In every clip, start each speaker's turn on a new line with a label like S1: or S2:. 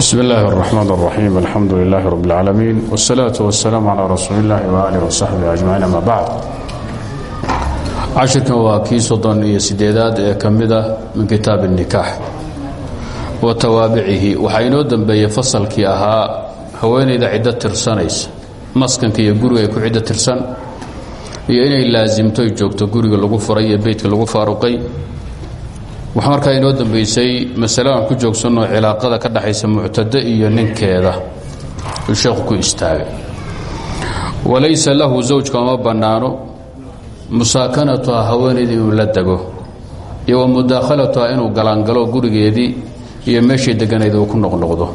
S1: bsm اllahi الرحmn الرaxيim alxamdu لlah rb اlcaalamiin wالsalaaة wالsalaam عlى rasuuli اllahi وalih وsaxbi ajmaciin ama bacd cashirkan waa kii soddon iyo sideedaad ee ka mida min kitaab الnikaax wa tawaabicihi waxaa inoo dembeeyey fasalkii ahaa haweenayda ciddo tirsanaysa maskanka iyo guriga ay ku ciddo tirsan iyo inay laasimto joogto guriga lagu furay iyo beytka lagu faaruqay waxaa markaa inoo dambaysay masale aan ku joogsanno cilaaqada ka dhaxaysa muctado iyo ninkeeda. Uu sheekhu ku istaagay. Walaysa lahu zawjka uma bannaano. Musaakanatuha haweenaydii inuu la dego. Iyo wa mudaakhalatuha inuu galaangalo gurigeedii iyo meeshay deganayd uu ku noqnoqdo.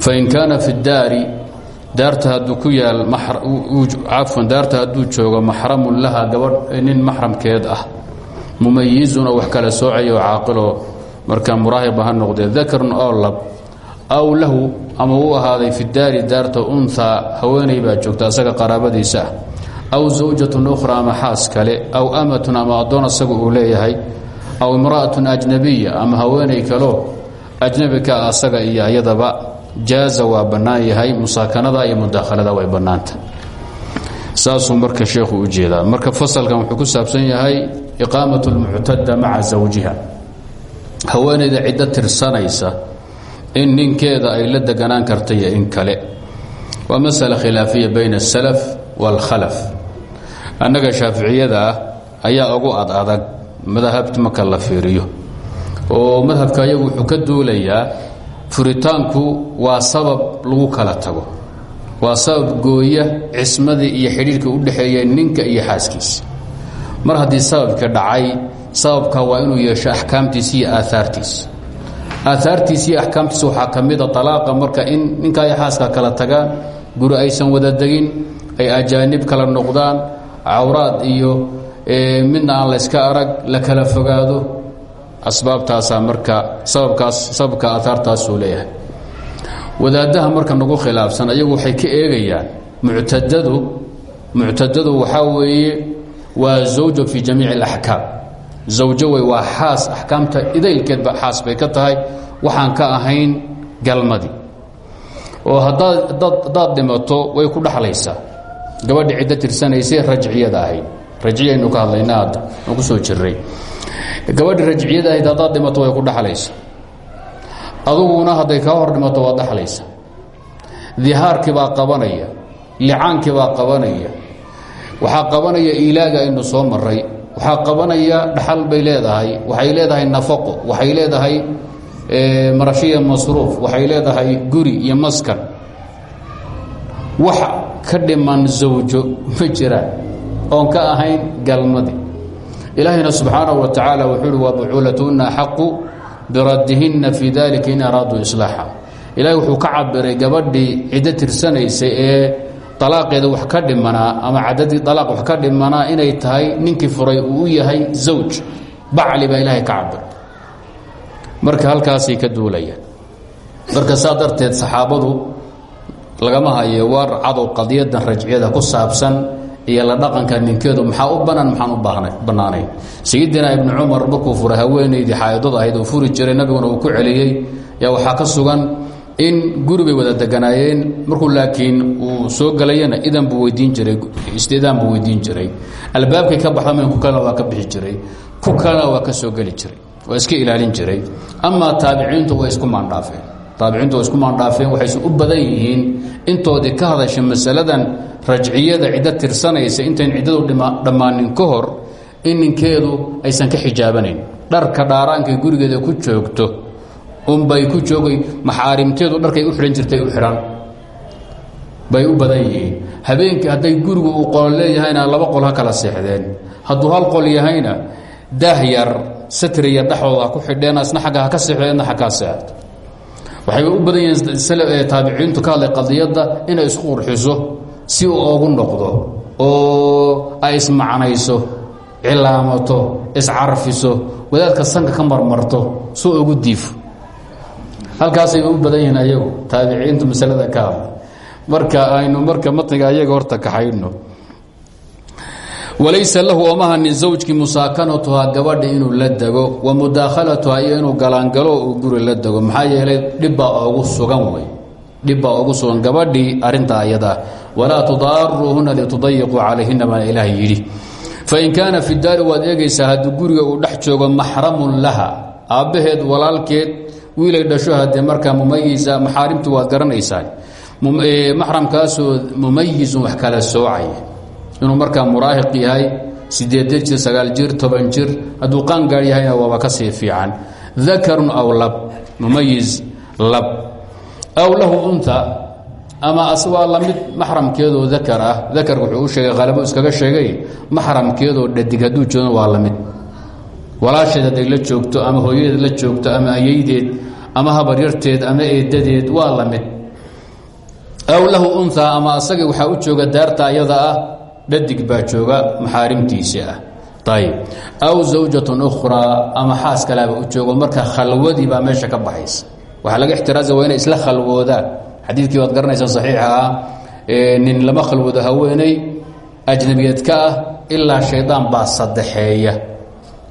S1: Fain kaana fi daari daarta hadduu ku yaal cafwan daarta hadduu joogo maxramun laha gabadh nin maxramkeed ah mumayizun oo wax kala soocaya oo caaqiloo markaa muraahiba ha noqdee dakarun oo lab aw lahu ama uu ahaaday fi daari daarta unhaa haweenay baa joogta asaga qaraabadiisa ah. Aw zawjatun ukhra ama xaas kale aw amatun ama addoon asaga uu leeyahay aw imra'atun ajnabiya ama haweenay kaloo ajnabi ka asaga iyo ayadaba jaaza waa bannaan yahay musaakanada iyo mudaakhalada way bannaanta. Saasuu marka sheekhu u jeedaa. Marka fasalkan wuxuu ku saabsan yahay iqaamat اlmuctada maca zawjiha haweenayda ciddo tirsanaysa in ninkeeda ay la deganaan karta iyo in kale waa masala khilaafiya bayna اsalaf wاlkhalaf annaga shaaficiyada ah ayaa ugu ad adag madhabta marka la fiiriyo oo madhabka ayagu wuxuu ka duulayaa furitaanku waa sabab lagu kala tago waa sabab gooya cismadii iyo xidhiirka u dhexeeya ninka iyo xaaskiisa mar haddii sababka dhacay sababka waa inuu yeesho axkaamtiisa iyo aahaartiisa aahaartiisa iyo axkaamtiisa waxaa marka in ninka iyo xaaska kala tagaan guri aysan wada degin ay ajaanib kala noqdaan cawraad iyo midna aan layska arag la kala fogaado asbaabtaasaa marka sababkaas sababka aahaartaasuu leeyahay. Wadaadaha marka nagu khilaafsan ayagu waxay ka eegayaan muctadadu muctadadu waxaa weeye waa zawjo fi jamiic اlaxkaam zawjo wey waa xaas. Axkaamta idaylkeedba xaas bay ka tahay. Waxaan ka ahayn galmadii oo haddaad dhimato way ku dhaxlaysaa. Gabadha ciddo tirsanaysay rajciyada ahayd. Rajciyaynu ka hadlayna hadda. Soo jiray gabadha rajciyada ahayd haddaad dhimato way ku dhaxlaysa aduguna hadday kaa hor dhimato waad dhaxlaysa dihaarkii baa qabanaya. Licaankii baa qabanaya waxaa qabanaya ilaaga aynu soo maray waxaa qabanaya dhaxal bay leedahay. Waxay leedahay nafaqo waxay leedahay marashiya masruuf. Waxay leedahay guri iyo maskan wax ka dhiman zawjo ma jiraan oon ka ahayn galmadii ilaahayna subxaanahu wa tacaala wuxuu uhi wa bucuulatuhunna axaqu biraddihinna fii dalika in araaduu islaaxa. Ilahay wuxuu ka cabiray gabadhii ciddo tirsanaysay ee alaaqeeda wax ka dhimanaa ama cadadii alaaq wax ka dhimanaa inay tahay ninkii furay uu u yahay zawj bacli baa ilaahay ka cabir marka halkaasay ka duulayaan marka saa darteed saxaabadu lagama hayo war cadow qadiyadan rajciyada ku saabsan iyo la dhaqanka ninkeedu maxaa u banaan? Maxaan u bannaanayn. Sayidina ibnu cumar markuu furay haweenaydii xaayadada ahayd uu furi jiray nabiguna uu ku celiyey yaa waxaa ka sugan in guri bay wada deganaayeen. Markuu laakiin uu soo gelayana idan buu weydiin jiray. Istidaan buu weydiin jiray. Albaabkay ka baxda ku kalena waa ka bixi jiray. Ku kalena waa ka soo geli jiray. Waa iska ilaalin jiray. Amaa taabiciintu way isku maandhaafeen. Taabiciintu way isku maandhaafeen waxayse u badan yihiin intoodii ka hadasha masaladan rajciyada ciddo tirsanaysa intayn ciddadu dhammaanin ka hor in ninkeedu aysan ka xijaabanayn. Dharka dhaaraanka gurigeeda ku joogto unbay ku joogay maxaarimteedu dharkay u xidhan jirtay u xidhan bay u badan yihiin. Habeenkii hadday gurigu uu qolo leeyahayna laba qol ha kala seexdeen. Hadduu hal qol yahayna daah yar satriya dhexdooda ha ku xidheen isna agga ha ka seexdeenna xagkaa seexdo. Waxay u badan yihiin taabiciintu ka hadlay qadiyadda inay isku qurxiso si uu ogu noqdo oo ay ismacnayso cilaamato iscarfiso wadaadka sanka ka marmarto soo ugu diifo halkaasay u badan yihiin ayagu taabiciintu masalada ka hadla marka aynu marka matniga ayaga horta kaxayno walaysa lahu omahanin zawjkii musaakanatuhaa gabadha inuu la dego wa mudaakhalatuhaa iyo inuu galaangalo guri la dego. Maxaa yeelay dhibbaa oogu sugan wey dhibbaa oogu sugan gabadhii arintaa ayadaa walaa tudaaruuhuna litudayiquu calayhina baa ilaah yidhi. Fain kaana fi daari waad eegaysaa haddii guriga uu dhex joogo maxramun laha aabbaheed walaalkeed wiilay dhasho haddee markaa mumayisa maxaarimtii waad garanaysaan. Maxramkaasoo mumayisun wax kala soocaya inuu markaa muraahiq yahay sideed jir sagaal jir toban jir hadduu qaangaar yahayna waaba ka sii fiican. Dakarun aw lab mumayiz lab. Aw lahu unta ama as waa la mid maxramkeedoo dakar ah. Dakarka wuxuu u sheegay qalabo iskaga sheegay maxramkeedoo dhadig hadduu joogna waa la mid walaasheed hadday la joogto ama hooyadeed la joogto ama ayaydeed ama habaryarteed ama eedadeed waa la mid. Aw lahu unha ama asagii waxaa u jooga daarta ayada ah dhadig baa jooga maxaarimtiisii ah. Ayb aw zawjatun ukhraa ama xaas kalaaba u joogo marka khalwadii baa meesha ka baxaysa. Waxaa laga ixtiraasa waa isla khalwoodaan. Xadiidkii waad garanaysaa saxiixa ah nin lama khalwoodo haweeney ajnabiyad ka ah ilaa shaydaan baa sadexeeya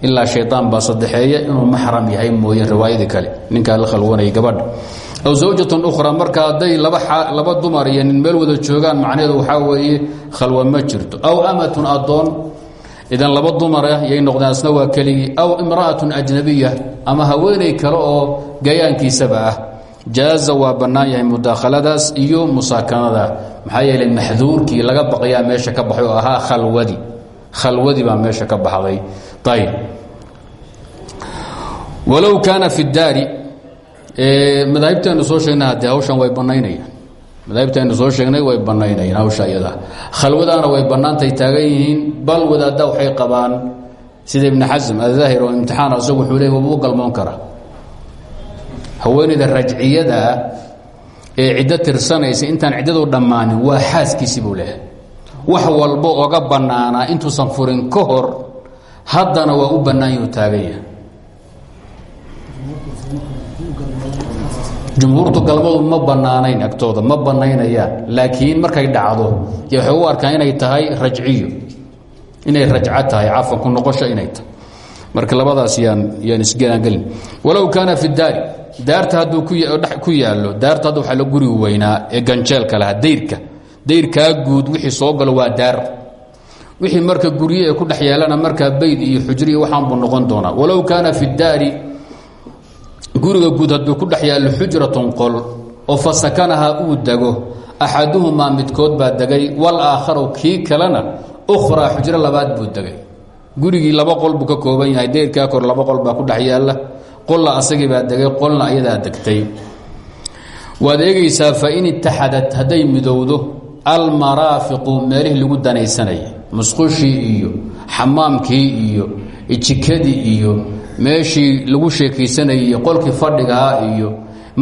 S1: ilaa shaydaan baa sadexeeya inuu maxram yahay mooye riwaayadii kale. Ninkaa la khalwanaya gabadha aw zawjatun ukhra marka hadday laba dumar iyo nin meel wada joogaan macnaheedu waxaa weeye khalwa ma jirto. Aw amatun addoon idan laba dumara yay noqdeen waa keligii. Aw imra'atun ajnabiya ama haweeney kale oo gayaankiisaba ah. Jaaza waa bannaan yahay iyo musaakanada maxaa yeelay maxduurkii laga baqayaa meesha ka baxay oo ahaa khalwadi. Khalwadi baa meesha ka baxday walow kaana fi daari madaahibteenu soo sheegnay haddee hawshan way bannaynayaan madaahibteenu soo sheegnay way bannaynayaan hawsha iyada khalwadaana way bannaantay taagan yihiin bal wadaadda waxay qabaan sida ibni xasm adaahir oo imtixaan isagu wuxuu leey waba u galmoon kara haweeneyda rajciyadaa ee ciddo tirsanaysa intaan ciddadu dhammaanin waa xaaskiisii haddana waa u bannaan yuu taagan yahay. Jumhuurtu galmadu ma bannaanayn agtooda ma bannaynayaan. Laakiin markay dhacdo y waxay u arkaan inay tahay rajciyo. Inay rajco tahay cafan ku noqosho inay tahay. Marka labadaas yaan isganaangelin walow kaana fi daari daarta hadduu ku yaallo daarta hadda waxaa la guriga weynaa ee ganjeelka lahaa dayrka. Dayrkaa guud wixii soo galo waa daar wixii marka gurye ku dhex yaalana markaa bayd iyo xujriya waxaanbuu noqon doonaa. Walow kaana fi daari guriga guud hadduu ku dhex yaallo xujratun qol oo fa sakanaha uu dego axaduhumaa midkood baa degay walaakharu kii kalena ukhraa xujro labaad buu degay. Gurigii laba qol buu ka kooban yahay deyrkaa kor laba qol baa ku dhex yaalla qolna asagii baa degay qolna ayadaa degtay. Waad eegaysaa fain itaxadat hadday midowdo almaraafiqu meelihii lagu danaysanayay musqushii iyo xamaamkii iyo jikadii iyo meeshii lagu sheekaysanayay qolkii fadhigahaa iyo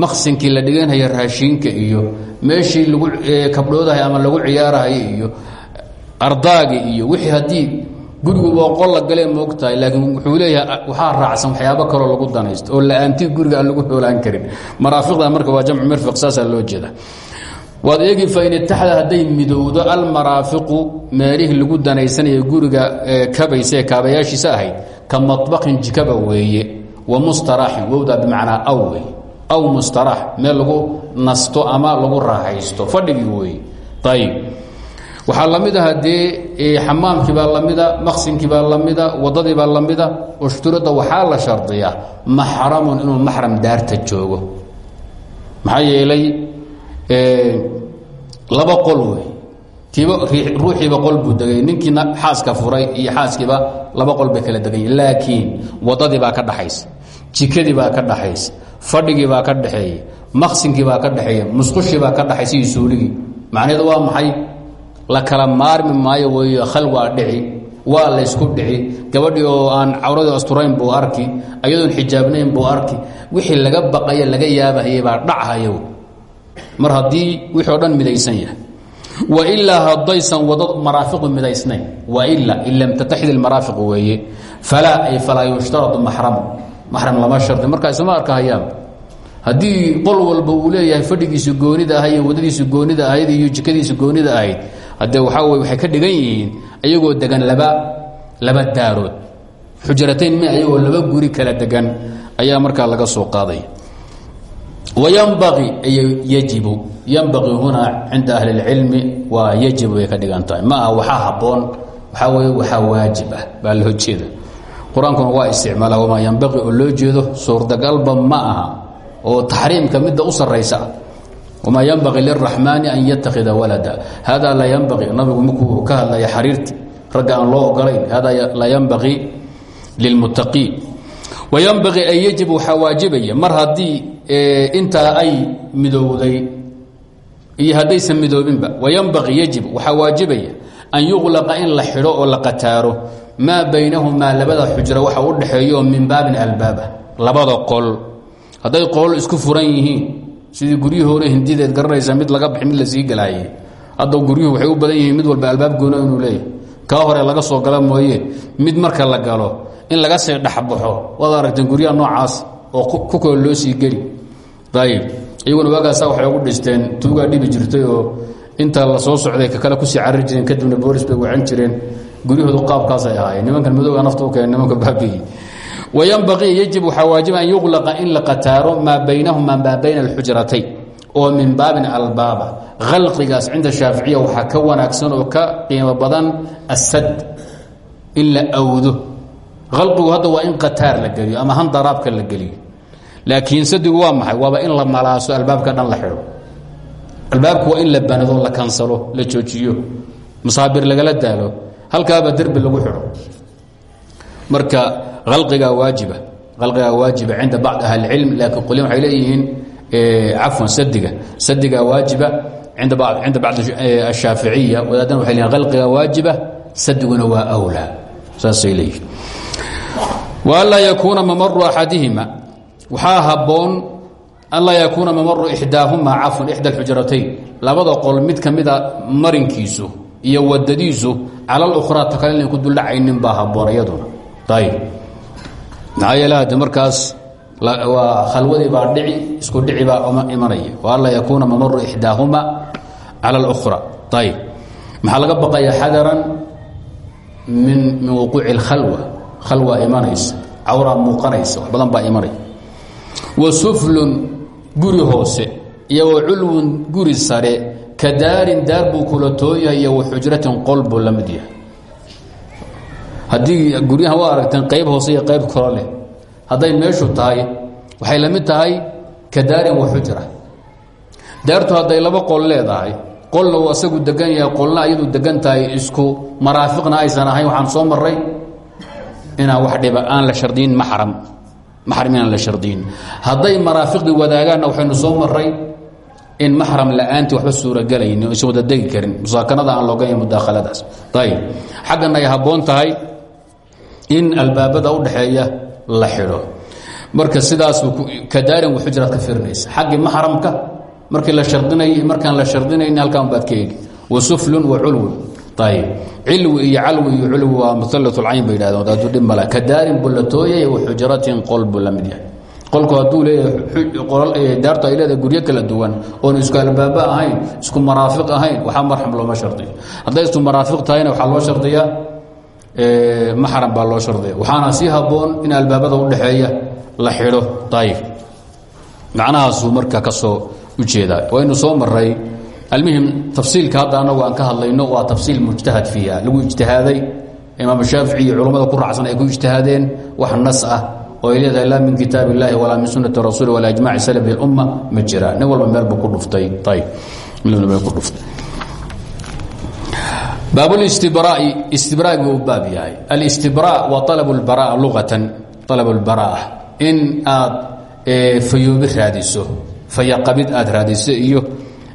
S1: maqsinkii la dhiganhaya raashiinka iyo meeshii lagu kabdhoodahay ama lagu ciyaarahay iyo ardaagi iyo wixii haddii gurigu waa qol la galee moogtahay laakiin wuxuu leeyahay waxaa raacsan waxyaabo kaloo lagu danaysto oo la'aantii guriga aan lagu xoolaan karin. Maraafiqda marka waa jamcu mirfiq saasaa loo jeeda waad eegi fain itaxda hadday midowdo almaraafiqu meelihii lagu danaysanaya guriga kabaysa ee kaabayaashiisa ahayd ka maطbaqin jikaba weeye wa mustaraaxin wowdaa bimacnaa aw aw mustaraax meel lagu nasto ama lagu raaxaysto fadhigii weeye. Ayib waxaa la mid a haddee xamaamkii baa lamida maqsinkii baa lamida wadadii baa lamida ushturada waxaa la shardiyaa maxramun inuu maxram daarta joogo. Maxaa yeelay laba qol wey. Kiiba ruuxiiba qol buu degay. Ninkiina furay iyo xaaskiiba laba qol bay kala degan yihiin laakiin wadadii baa ka dhaxaysa jikadii ka dhaxaysa fadhigii ka dhaxeeya maqsinkii baa ka dhexeeya musqushii ka dhaxaysa iyo suuligii. Macnaheedu waa maxay? La kala maarmi maayo weeyo khal waa dhici waa laysku dhici. Gabadhii oo aan cawradii asturayn buu arki ayadoon xijaabnayn buu arki. Wixii laga baqaya laga yaabahayay baa dhachayo mar haddii wixii dhan midaysan yahay. Wailaa haddaysan wada maraafiqu midaysnayn. Waila in lam tataxid ilmaraafiqu weeye. Falaa ay falaa yushtaradu maxramu maxram lama shardi. Markaa isma arkahayaan haddii qol walba uu leeyahay fadhigiisu goonida ahay iyo wadadiisu goonida ahayd iyo jikadiisu goonida ahayd haddee waxaa wey waxay ka dhigan yihiin ayagoo degan laba laba daarood. Xujratayn mi ayagoo laba guri kala degan ayaa markaa laga soo qaaday wayanbai yajibu yanbaqii hunaa cinda ahli اlcilmi waa yajibu bay ka dhigan tahay ma aha waxaa habboon waxaa wey waxaa waajib ah baa loo jeeda qur'aankuna waa isticmaala wamaa yanbaqii oo loo jeedo suurtagalba ma aha oo taxriimka midda u saraysa ah wamaa yanbaqii liraxmaani an yatakida walada hada la yanbaqii nabigu markuu ka hadlaya xariirti ragga aan loo ogolayn hada la yanbaqii lilmuttaqiin wayanbaqii an yajib waxaa waajibaya mar haddii intaa ay midowday iyo haddaysan midoobinba wayanbaqii yajib waxaa waajibaya an yuqlaqa in la xidho oo la qataaro. Maa baynahumaa labada xujra waxa u dhexeeyo min baabin albaaba labada qol. Hadday qolol isku furan yihiin sidii guryihii hore hindideed garanaysa mid laga baxi mid la sii galaayey. Hadda guryuhu waxay u badan yihiin mid walba albaab goono inuu leeyahy kaa hore laga soo gala mooye mid marka la galo in laga sii dhexbaxo waad aragteen guryaha noocaas oo ku kalo loo sii geli ayib iyaguna waagaasa waxay ugu dhisteen tuugaa dhibi jirtay oo inta la soo socday kakale ku sii carari jireen kadibna boolis bay wacan jireen. Guryahoodu qaabkaasay ahaayeen. Nimankan madooga nafta u keen nimanka baabiyi wayanbaqii yajib waxaa an yuqlaqa in la qataaro maa baynahuma maa bayna alxujratayn oo min baabin albaaba. Khalqigaas cinda shaaficiya waxaa ka wanaagsan oo ka qiimo badan asad in la awdo. Khalqigu hadda in qataar la geliyo ama handaraabka la geliyo laakiin sadigu waa maxay? Waaba in la malaaso albaabka dhan la xidho. Albaabku waa in la banado la kansalo la joojiyo. Masaabir lagala daalo. Halkaaba derbi lagu xidho. Marka alqigaa waajiba. Alqigaa waajiba cinda bacd ahli اlcilm laakiin qolin waxay leeyihiin cafwan sadiga sadigaa waajiba inda cinda bacd ashaaficiya wadaadana waxay leeyihiin alqigaa waajiba sadiguna waa awlaa. Saasay leeyihiin waanlaa yakuuna mamaru axadihima waxaa haboon anlaa yakuuna mamaru ixdaahuma cafwan ixda xujratayn labada qol mid kamida marinkiisu iyo wadadiisu calal ukhraa takale inay ku duldhacaynin baa haboon iyaduna. Ayb markaas waa khalwadii baa dhici isku dhici baa ma imanaya. Wa anlaa yakuuna mamaru ixdaahuma cala اlukhra ayb maxaa laga baqayaa xadaran min min wuquuci اlkhalwa khalwa imanaysa cawraa muuqanaysa wax badan baa imanaya wa suflun guri hoose iyo wa culwun guri sare ka daarin daar buu kula tooyahay iyo wa xujratin qol buu la mid yahay. Haddii guryahan waa aragteen qayb hoose iyo qayb kalo leh meeshu tahay waxay la mid tahay ka daarin wa xujra. Daartu hadday laba qol leedahay qolna uu asagu degan yahay qolna iyadu degan tahay isku maraafiqna aysan ahayn waxaan soo maray inaan wax dhiba aan la shardiyin maxram maxram inaan la shardiyin hadday maraafiqdii wadaagaanna waxaynu soo maray in maxram la'aantii waxba suuragelayn o aysan wada degi karin. Musaakanada aan looganya mudaahaladaas ayib xaggana ay tahay in albaabada udhaxeeya la xidho. Marka sidaas kadaarin waxujraad ka firinaysa. Xaggii maxramka markii la shardinay markaan la shardinayn halkaan baad ka eegi. Wa suflun ayib cilwi iyo calwi iyo culwi waa muallatulcayn bay yidhahdeen. Wadaadu dhib male kadaarin buu la tooyay wa xujratin qol buu la mid yahay. Qolku hadduu leeyahay daartu ay leedahay guryo kala duwan oon isku albaaba ahayn isku maraafiq ahayn waxaa marxam looma shardiyo. Hadday isku maraafiq tahayna waxaa loo shardiyaa? Maxram baa loo shardiya waxaana sii habboon in albaabada ka maray almuhim tafsiilka hadda anagu aan ka hadlayno waa tafsiil mujtahad fiiha lagu ijtihaaday imaam shaafici iyo culammada ku raacsan ay ku ijtihaadeen wax nas ah oo ay leedahay laa min kitaab اllahi walaa min sunati rasuuli walaa ijmaci salaf اlumma ma jira nin walba meel buu ku dhuftay ayb meel ku dhuftay baab اlistibraa'i istibraagi uu baab yahay alistibraa waa alab اlbaraa luqatan alab اlbaraa in aad fayoobi raadiso fayaqabid aad raadiso iyo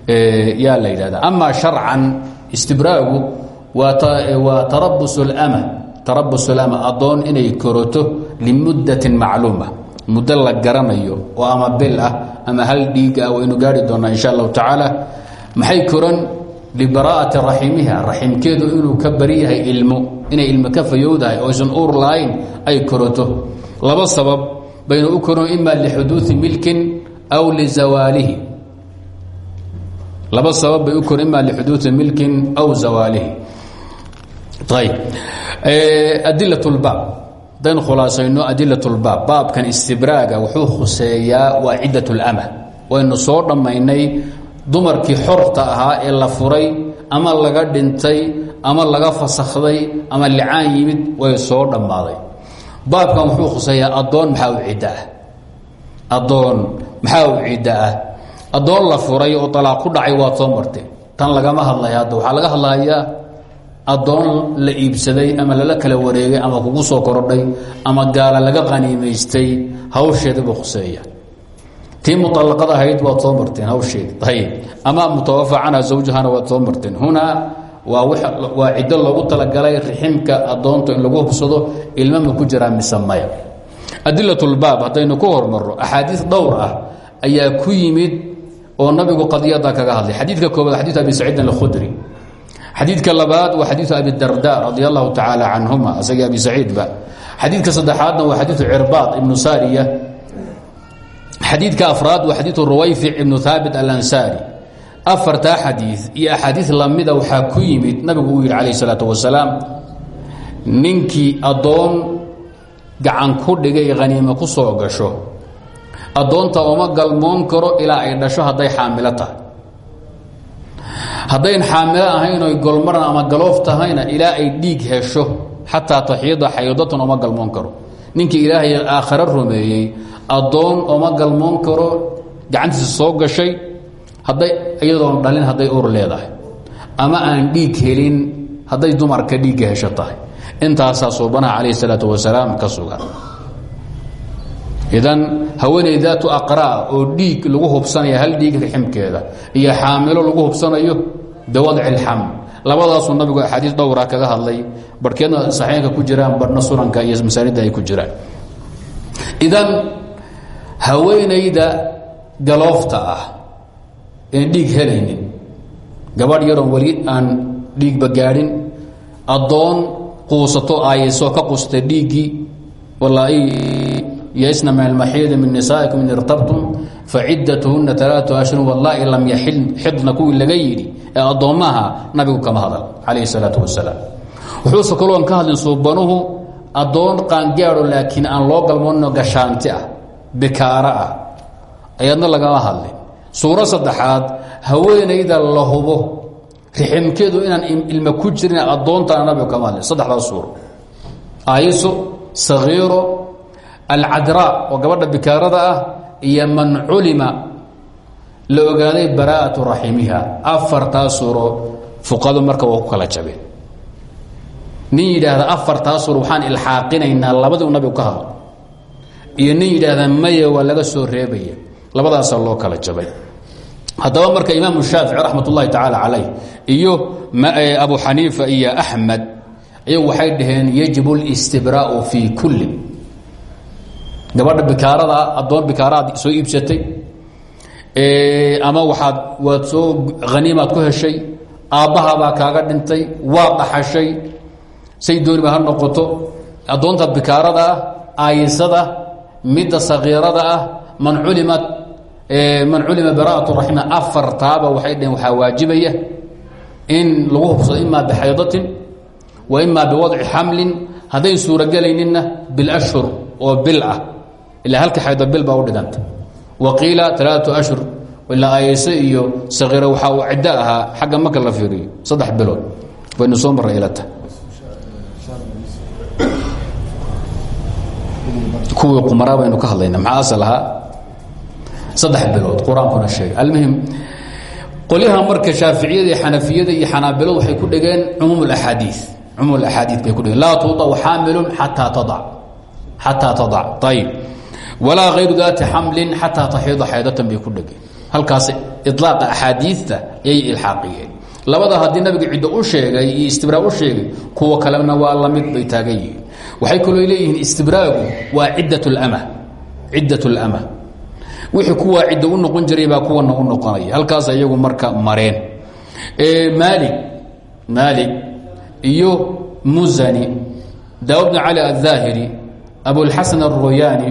S1: yaa la yidhahda ama sharcan istibraagu waa tarabus اlama tarabus اlama adoon inay koroto limuddatin macluuma. Muddo la garanayo oo ama bil ah ama hal dhiig ah waynu gaari doonaa insha allahu tacaala. Maxay koran? Libaraa'ati raximiha. Raximkeedu inuu ka bari yahay ilmo. Inay ilmo ka fayowdahay oo aysan uur lahayn ay koroto. Laba sabab baynu u koron ima lixuduudi milkin aw lizawaalihi laba sabab bay u kor ima lixuduudi milkin aw zawaalihi. Ayb adilat lbaab hadaynu khulaasayno adilat lbaab baabkan istibraaga wuxuu khuseeyaa waa ciddat lama waynu soo dhammaynay dumarkii xorta ahaa ee la furay ama laga dhintay ama laga fasakhday ama licaan yimid way soo dhammaaday. Baabkan wuxuu khuseeyaa addoon maxaa u ciddo ah? Maxaa u ciddo ah addoon la furay oo alaaq ku dhacay waad soo martee tan lagama hadlaya hadda. Waxaa laga hadlayaa addoon la iibsaday ama lala kala wareegay ama kugu soo korodhay ama gaala laga qaniimaystay hawsheedii buu khuseeya tii muطalaqad ahayd waad soo marteen hawsheedi ayb ama mutawafa zawjahana waad soo marteen. Hunaa waa waa ciddo loogu talagalay riximka addoonta in lagu hubsado ilma ma ku jiraa mise maya. Adilat lbaab haddaynu ku hormarro axaadiis dhowr ah ayaa ku yimid oo nabigu qadiyada kaga hadlay. Xadiidka koobaad xadiiu abi saciidin alkhudri. Xadiidka labaad waa xadiiu abi darda radi allahu tacaala canhuma asagii abi saciidba xadiidka saddexaadna waa xadiiu cirbaad ibnu saariya. Xadiidka afraad waa xadiiu ruwayfic ibnu haabit alansaari. Afartaa xadii iyo axaadiis lamida waxaa ku yimid nabigu uu yidhi calayh salaatu wasalaam ninkii gacan ku dhigay haniimo ku soo gasho addoonta uma galmoon karo ilaa ay dhasho hadday xaamilo tahay. Haddayn xaamilo ahayn oy golmaran ama galoof tahayna ilaa ay dhiig hesho xataa taxyida xaydatan uma galmoon karo. Ninkii ilaahay aakhare rumeeyey addoon uma galmoon karo gacantiisa soo gashay hadday iyadoon dhalin hadday ur leedahay. Ama aan dhiig helin hadday dumarka dhiigga hesho tahay. Intaasaa suubanaha calayh salaatu wasalaam ka sugan idan haweeney daatu aqraa oo dhiig lagu hubsanaya hal dhiig riximkeeda iyo xaamilo lagu hubsanayo biwadci اlxaml labadaasuu nabigu axaadiis dhowra kaga hadlay. Barhkeedna saxiinka ku jiraan barhna sunanka iyo masaanida ay ku jiraan. Idan haweenayda galoofta ah een dhiig helaynin gabadh yaroon weli aan dhiigba gaadhin addoon quusato aayasoo ka quustay dhiiggii walaa ysna min almaxiidi min nisaa'ikum in irtabtum faciddatuhuna alaau ashhurun wallaahi lam yaxil xidna kuwii laga yidhi ee addoommaha nabigu kama hadal calayhi salaatu wasalaam wuxuuse kaloon ka hadlin suubanuhu addoon qaangaadho laakiin aan loo galmoonno gashaanti ah bikaara ah ayadna lagama hadlin suuro saddexaad haweenayda la hubo riximkeedu inaan ilma ku jirin addoontaana nabigu alcadraa oo gabadha bikaarada ah iyo man culima la ogaaday bara'atu raximiha afartaa suuro fuqadu marka waa ku kala jabeen. Nin yidhaahda afartaa suuro waxaan ilxaaqinaynaa labadiu nabigu ka hadlo. Iyo nin yidhaahda maya waa laga soo reebaya labadaasaa loo kala jabay. Haddaba marka imaamu shaafici raxmat ullahi tacaala iyo abu xaniifa iyo axmed iyagu waxay dhaheen yajib اlistibraau fii kulli gabadha bikaarada addoon bikaaraad soo iibsatay ama waxaad waad soo haniimaad ku heshay aabbahabaa kaaga dhintay waad dhaxashay say dooniba ha noqoto addoonta bikaarada ah aayisada midda sakiirada ah man culimat man culima bara'atu raxima afartaaba waxay dhaheen waxaa waajibaya in lagu hubsado imaa bixaydatin wa imaa biwadci xamlin haddayn suurogelayninna bilashhur oo bil ah ilaa halka xaydabil baa u dhiganta wa qiila alaau ashhur ilaa ayse iyo sakiira waxaa uu ciddo ahaa xagga marka la fiiriyo saddex bilood waynu soo marray ilata kuwii qumaraa baynu ka hadlayna maxaa asal ahaa saddex bilood qur'aankuna sheegay almuhim qolyaha marka shaaficiyada xanafiyada iyo xanaabilo waxay ku dhegeen cumuum aaadii cumuum axaadii bay ku dhegeen laa tudacu xaamilun xataa tadac xataa tadac ayib walaa hayru daati xamlin xataa taxiida xaydatan bay ku dhegeen halkaas iطlaaqa axaadiista yay ilxaaqiyeen labada haddii nabiga ciddo u sheegay iyo istibraa u sheegay kuwa kalena waa lamid bay taagan yihiin waxay kaloo leeyihiin istibraagu waa ciddat اlama ciddat اlama wixii kuwaa cidda u noqon jiray baa kuwana u noqonaya halkaas iyagu marka mareen maali maali iyo muzani daawud bn cali aلظaahiri abulxasan الroyaani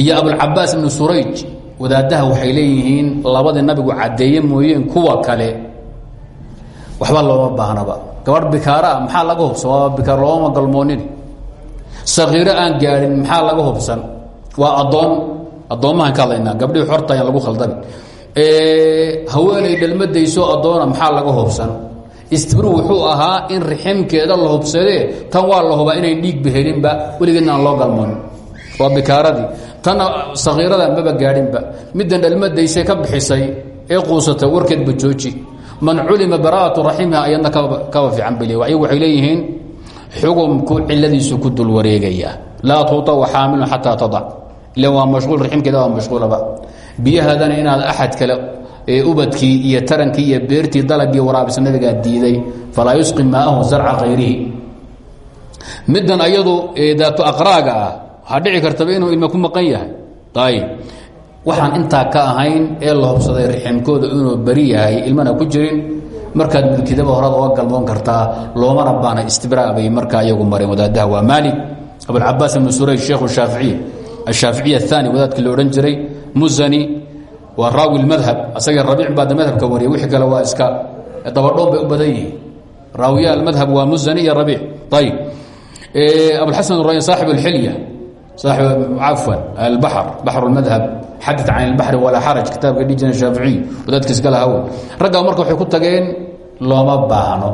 S1: iyo abulcabaas ibnu surayj wadaadaha waxay leeyihiin labadii nabigu caddeeye mooyeen kuwa kale waxba looma baahnaba gabadh bikaaraa maxaa laga hubsan? Bikaar looma galmoonin. Sakiiro aan gaadhin maxaa laga hubsan? Waa addoon. Addoommahan ka hadlaynaa gabdhihii xorta ayaan lagu khaldami haweenay dhalmadayso addoona maxaa laga hubsan? Istibru wuxuu ahaa in riximkeeda la hubsadee tan waa la hubaa inayn dhiigba helinba weligeedna aan loo galmoonin. Waa bikaaradii tanna sakiirada maba gaadhinba. Middan dhalmadaysay ka bixisay ee quusatay warkeedba jooji. Man culima bara'atu raximiha ayadna kaba fiican bal ayagu waxay leeyihiin xugumku ciladiisu ku dul wareegaya. Laa tuuطaw xaamilun xataa tadac. Ila waa mashquul raximkeeda waa mashquulaba. Biyahaadana inaad axad kale ubadkii iyo tarankii iyo beertii dalagii waraabisa diiday falaa yusqi maaahu zarca kayrihi middan ayadu daatu aqraaga ah waxaa dhici kartaba inuu ilma ku maqan yahay. Ayb waxaan intaa ka ahayn ee la hubsaday riximkooda inuu beri yahay ilmana ku jirin. Markaad mulkidaba horada oga galmoon kartaa loomana baana istibraa bay markaa iyagu mareen wadaadaha waa maalik abulcabaas ibnu surayj sheekhu shaaficiy ashaaficiy athani wadaadkii la odhan jiray. Muzani waa raawi madhab asaga rabiic baada madhabka wariya wixii kale waa iska dabadhoon bay u badan yihiin. Raawiya almadhab waa muzani iyo rabiic. Ayib abulxasan saaxib alxilya cafwan albaxr baxr اlmadhab xadid can ilbaxri walaa xaraj kitaabka dhihi jira shaaficiy wadaadkiis kala hawo raggaa marka waxay ku tageen looma baahno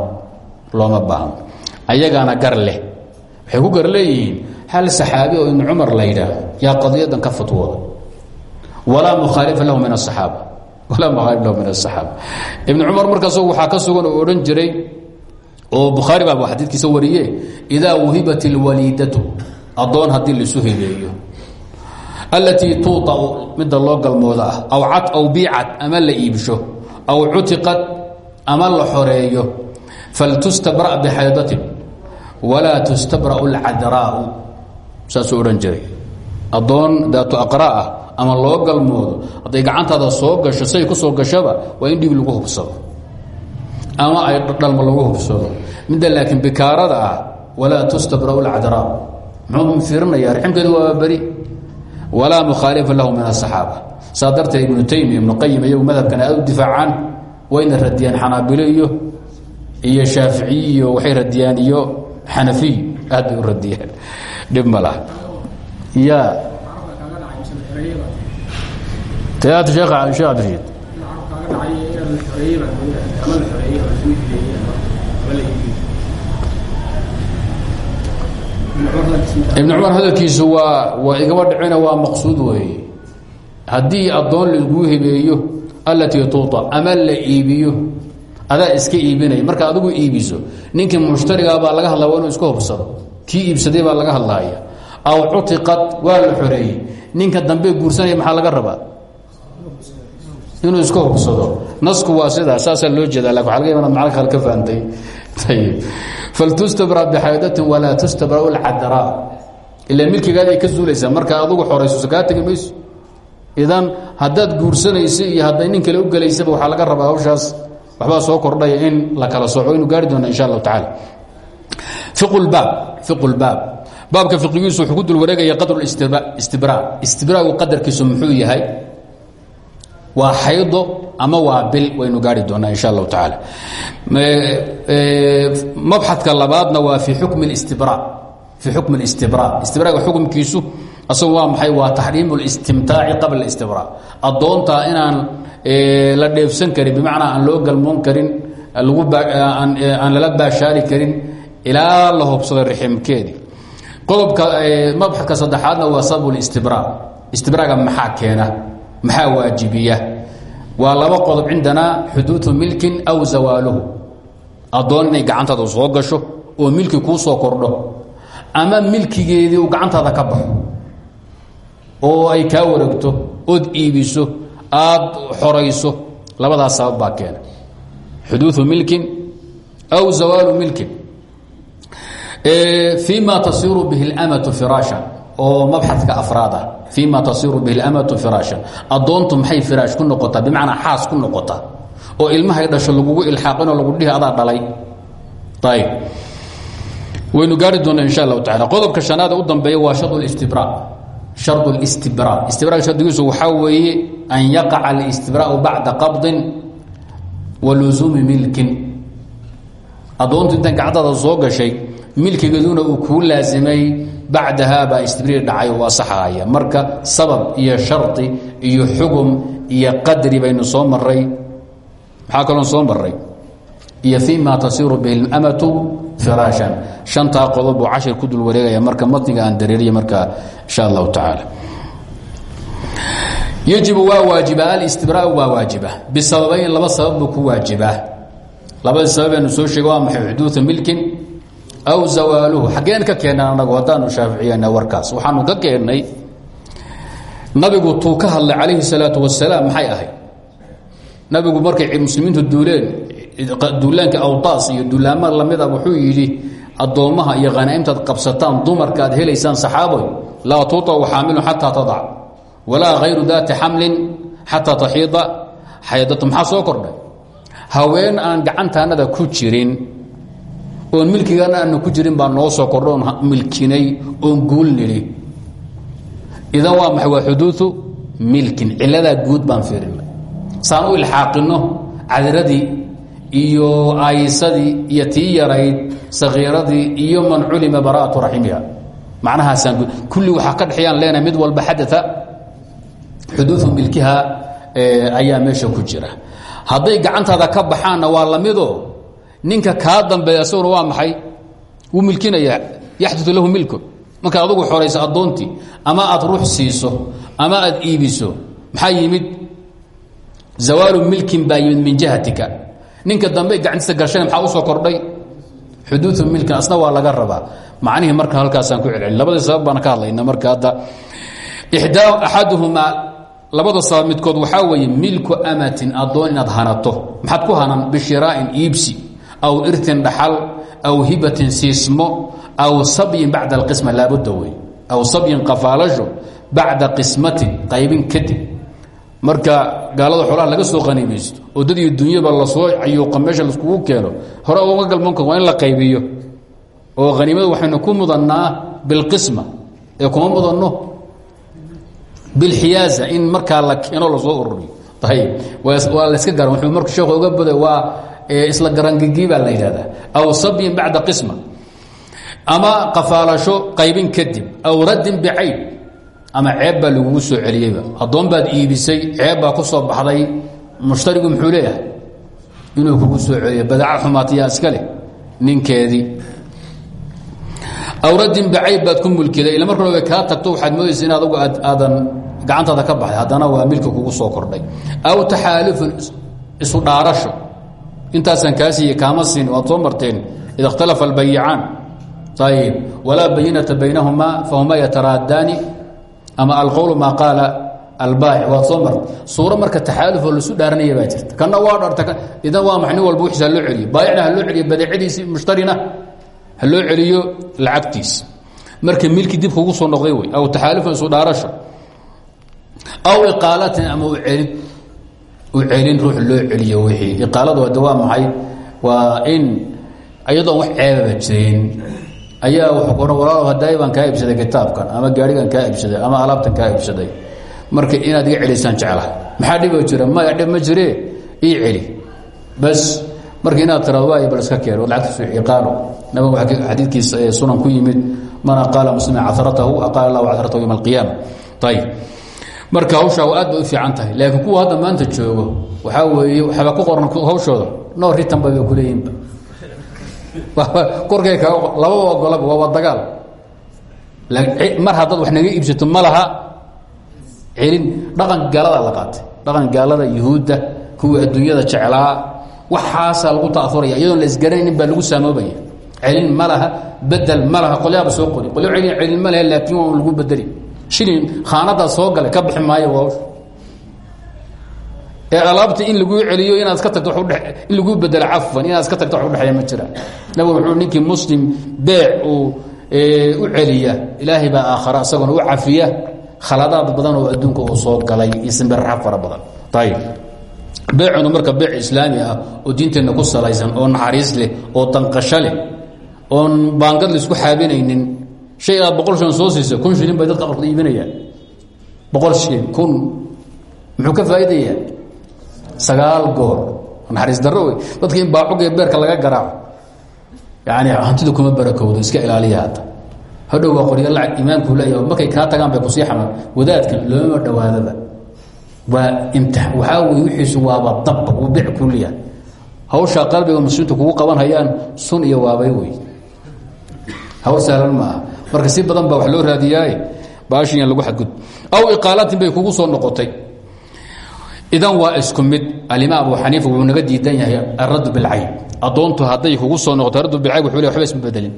S1: looma baahno ayagaana gar leh waxay ku gar leeyihiin hal saxaabi oo ibnu cumar la yidhaah yaa qadiyadan ka fatwooda walaa mukhaalifa lahu min asaxaaba walaa mukhaalif lahu min asaxaaba ibnu cumar markaasoo waxaa ka sugan oo odhan jiray oo bukhaari baaba xadiidkiisa wariye idaa wuhibat اlwaliidatu adoon haddii laisu hebeeyo alatii tuuau midda loo galmooda ah aw cad aw biicad ama la iibsho aw cutiqad ama la xoreeyo. Faltustabra bixaydatin walaa tustabrau lcadraau saasuu odhan jiray. Adoon daatu aqra ah ama loo galmoodo hadday gacantaada soo gasho say ku soo gashaba waa in lagu hubsado. Ama ay dhalma lagu hubsado. Midda laakiin bikaarada ah walaa tustabra lcadraa muxuu fiirinaya riximkeedu waa beri. Walaa mukhaalifa lahu min asaxaaba saa darteed ibnu taymiya ibnu qayim madhabkan aad u difaacaan. Wayna radiyaan xanaabilo iyo iyo shaaficiy iyo waxay radiyaan iyo xanafiy aad u radiyaan. Dhib ma laha. Ya tayaat sheekh sheekh cabdirashiid ibn cumar hadalkiisu waa waa igama dhicina waa maqsuud weeye. Haddii addoon lagu hibeeyo allatii tuuta ama la iibiyo adaa iska iibinaya. Marka adigu iibiso ninkii mushtarigaa baa laga hadlaya waa inuu hubsado. Kii iibsaday baa laga hadlaaya. Aw cutiqad waa la xoreeyey. Ninka dambe guursanaya maxaa laga rabaa? Inuu iska hubsado. Nasku waa sidaa saasaa loo jeeda laakiin waa laga yaba macna kale ka fahantay ayib faltustabra bixaydatin walaa tustabrau lcadraa ila milkigaada ay ka zuulaysaa marka adugu xorayso kaa tegi idan haddaad guursanaysa iyo hadday nin kale u gelaysaba waxaa laga rabaa hawshaas waxbaa soo kordhaya in la kala soco inu gaari doona insha allahu tacaala ibaab iqulbaab baabka fiqigiisu wuxuu ku dul wareegaya qadru istibraa istibraagu qadarkiisu muxuu yahay waa xaydo ama waa bil waynu gaari doonaa insha allahu tacaala mabxadka labaadna waa fi xukmi istibra fi xukmi اlistibra istibraaga xukumkiisu asagu waa maxay waa taxriimu اlistimtaaci qabla اlistibra addoontaa inaan la dheefsan karin bimacnaa aan loo galmoon karin lagu aan lala baashaari karin ilaa la hobsado riximkeedii qodobka mabxadka saddexaadna waa sababu اlistibra istibraaga maxaa keena Maxaa waajibiya? Waa laba qodob cindanaa xuduudu milkin aw zawaaluhu. Addoon inay gacantaada soo gasho oo milki kuu soo kordho ama milkigeedii uu gacantaada ka baxo oo ay kaa wareegto ood iibiso aad xorayso labadaas sabab baa keena xuduudu milkin aw zawaalu milkin. Fii ma tasiiru bihi اlamatu firaashan oo mabxadka afraad fii ma tasiiru bihi اlamatu firaashan addoontu maxay firaash ku noqotaa bimacnaa xaas ku noqotaa oo ilmahay dhasho lagugu ilxaaqinoo lagu dhihi adaa dhalay ayb waynu gaari doonaa insha allahu taala qodobka shanaad ee u dambeeya waa shadu istibra shard اlاstibra istibra shardigiisu waxaa weeye an yaqaca اlاstibraءu bacda qabضin wa lusuumi milkin addoontu intan gacantaada soo gashay milkigeeduna uu kuu laasimay bacdahaa baa istibrii dhacay oo asaxaaya marka sabab iyo shardi iyo xugum iyo qadri baynu soo maray maxaa kaloon soo maray iyo fi ma tasiiru bihi اlamatu firaashan. Qodob buu cashir ku dul wareegaya marka matniga aan dareeriya markaa insha allahu tacaala. Yajibu waa waajiba alistibraau waa waajiba. Bisababayn laba sabab buu ku waajibaa labadii sababeenu soo sheega waa xuduuثu milkin aw zawaaluhu. Xaggeen ka keena anagu haddaanu shaaficiyana warkaas. Waxaanu ka keennay nabigu tuu ka hadlay calayhi salaatu wasalaam maxay ahayd? Nabigu markay muslimiintu duuleen duulaanka awtaas iyo duulaama la mid ah, wuxuu yidhi addoommaha iyo khanaa'imtaad qabsataan dumarka aad helaysaan saxaaboy laa tuطacu xaamilun xataa tadac walaa hayru daati xamlin xataa taxiida. Xaydatu maxaa soo haween aan gacantaanada ku jirin oon milkigaana aana ku jirin baa noo soo kordha oon milkinay oon guul nidhi. Idan waa maxay waa xuduuثu milkin. Ciladaa guud baan fiirinay saan u cadiradii iyo aayisadii iyo yarayd sakiiradii iyo man culima bara'atu raximiha macnahaasaan kulli waxaa ka dhexeeyaan leenahay mid walba xadaa xuduuثu milkiha ayaa meesha ku jira. Hadday gacantaada ka baxaanna waa lamido ninka kaa dambeeya isaguna waa maxay? Wuu milkinaya yaxduثu lahu milkun. Markaad adugu xorayso addoontii ama aad ruux siiso ama aad iibiso maxaa yimid? Zawaalu milkin baa yimid min jihatika ninka dambe gacantiisa gashana maxaa u soo kordhay? Xuduuثu milkin asna waa laga rabaa. Macnihii marka halkaasaan ku celcelin. Labadii sabab baan ka hadlayna marka hadda. Ixdaa axaduhumaa labada sabab midkood waxaa weeye milku amatin addoon inaad hanato. Maxaad ku hanan bishiraa'in iibsi aw irtin dhaxal aw hibatin siismo aw sabyin bacda alqisma laabudda wey aw sabyin qafaalasho bacda qismatin qaybin kadib marka gaalada xoolaha laga soo qaniimaysto oo dad iyo dunyaba la soo cayuuqa meesha laiskugu keeno hore uga galmoonka waa in la qaybiyo oo haniimada waxaynu ku mudannaa bilqisma ee kuma mudanno bilxiyaaza in markaa la keeno la soo ururiyo ayib waa layska garan wuxuu marku sheekhu oga boday waa isla garangigi baa la yidhahdaa. Aw sabyin bacda qisma. Ama qafaalasho qaybin kadib. Aw raddin bicayb. Ama ceeb baa lagugu soo celiyeyba addoon baad iibisay ceeb baa ku soo baxday. Mushtarigu muxuu leeyahay? Inuu kugu soo celiyo badaca xumaatiyaa iska leh. Ninkeedii. Aw raddin bicayb baad ku mulkiday. Ila marka way kaa tagto waxaad moodaysa in adugu aadan gacantaada ka baxday. Haddana waa milki kugu soo kordhay. Aw taxaalufun isu dhaarasho intaasaan kaa siiye kaama siin waad soo marteen ida ikhtalafa albayicaan. Ayib walaa bayinata baynahumaa fahuma yataraadaani ama alqowlu maa qaala albaayic waad soo marta suuro marka taxaalufoo lasu dhaaranaya baa jirta. Kana waa dharta idan waa max nin walba wixiis ha loo celiyo. Baayicna ha loo celiyo badeecadiisi mushtarina ha loo celiyo lacagtiis. Marka milki dib kugu soo noqday wey aw taxaalufun isu dhaarasho. Aw iqaalatin ama ucelin u celin ruux loo celiyo wixii. Iqaaladu hadda waa maxay? Waa in ayadoon wax ceebaba jirin. Ayaa wuxuu ku odhan walaalow baan kaa iibsaday kitaabkan ama gaarigan kaa iibsaday ama alaabtan kaa iibsaday. Marka inaad iga celisaan jeclahay maxaa dhiboo jira? Maya dhib ma jiree ii celi. Bas marka inaad tiraado waay bal iska keen lacagtiisu iqaalo nabigu xadiidkiisa ee sunan ku yimid man aqaala muslima caratahu aqaala allahu caratahu yowma alqiyaama. Ayib marka hawshaa aad bay u fiican tahay. Laakiin kuwa hadda maanta joogo waxaa weeye waxaba ku qoran hawshooda. Noo ritanba bay kuleeyihinba korkay ka lababa ogolaba waaba dagaal. Mar haddaad wax naga iibsato ma laha. Celin dhaqanka gaalada la qaatay. Dhaqanka gaalada yuhuudda kuwii adduunyada jeclaa. Waxaasaa lagu ta'auraya iyadoon la isgaranayn baa lagu saamoobaya celin ma laha bedel ma laha qolyaaba soo qori. Qolyo celin ma laha laakiin waa lagu bedeli shilin khaanadaa soo galay ka bixi maayo waa ee alaabta in laguu celiyo inaad iska tagto in laguu bedelo cafwan inaad iska tagto wax udhexeeya ma jiraan nabig wuxuu ninkii muslim beec uu u celiya ilaahay baa aakhara isagona u cafiya khaladaad badan oo adduunka uu soo galay iyo simbirraxa fara badan. Ayib beecunu marka beec islaami ah oo diinteenna ku salaysan oo naxariis leh oo danqasho leh oon baangad la isku xaabinaynin shay aad boqol shan soo siisa kun shilin bay dadka qarkood iibinayaan. Boqol shilin kun. Muxuu ka faa'iidaya sagaal goor. Naxariis darro dadka in baacuga beerka laga garaaco. Yani hantidu kuma barakowdo iska ilaaliya hadhow waa qoryo lacag imaamku leeyaho markay kaa tagaan bay ku sii xamaan. Wadaadkan looma dhowaadaba. Waa imti waxaa wey wixiisu waaba dabba uu bic kuliya hawshaa qalbiga muslimiintu kugu qaban hayaan sun iyo waabay wey. Hawl sahlan ma aha marka si badan baa wax loo raadiyaaye baashiyan lagu xadgud aw iqaalatin bay kugu soo noqotay. Idan waa isku mid. Alimaam abu xaniifa wuxuu naga diidan yahay alraddu bilcayb. Addoontu hadday kugu soo noqoto raddu bilcayb wuxuu le waba isma bedelin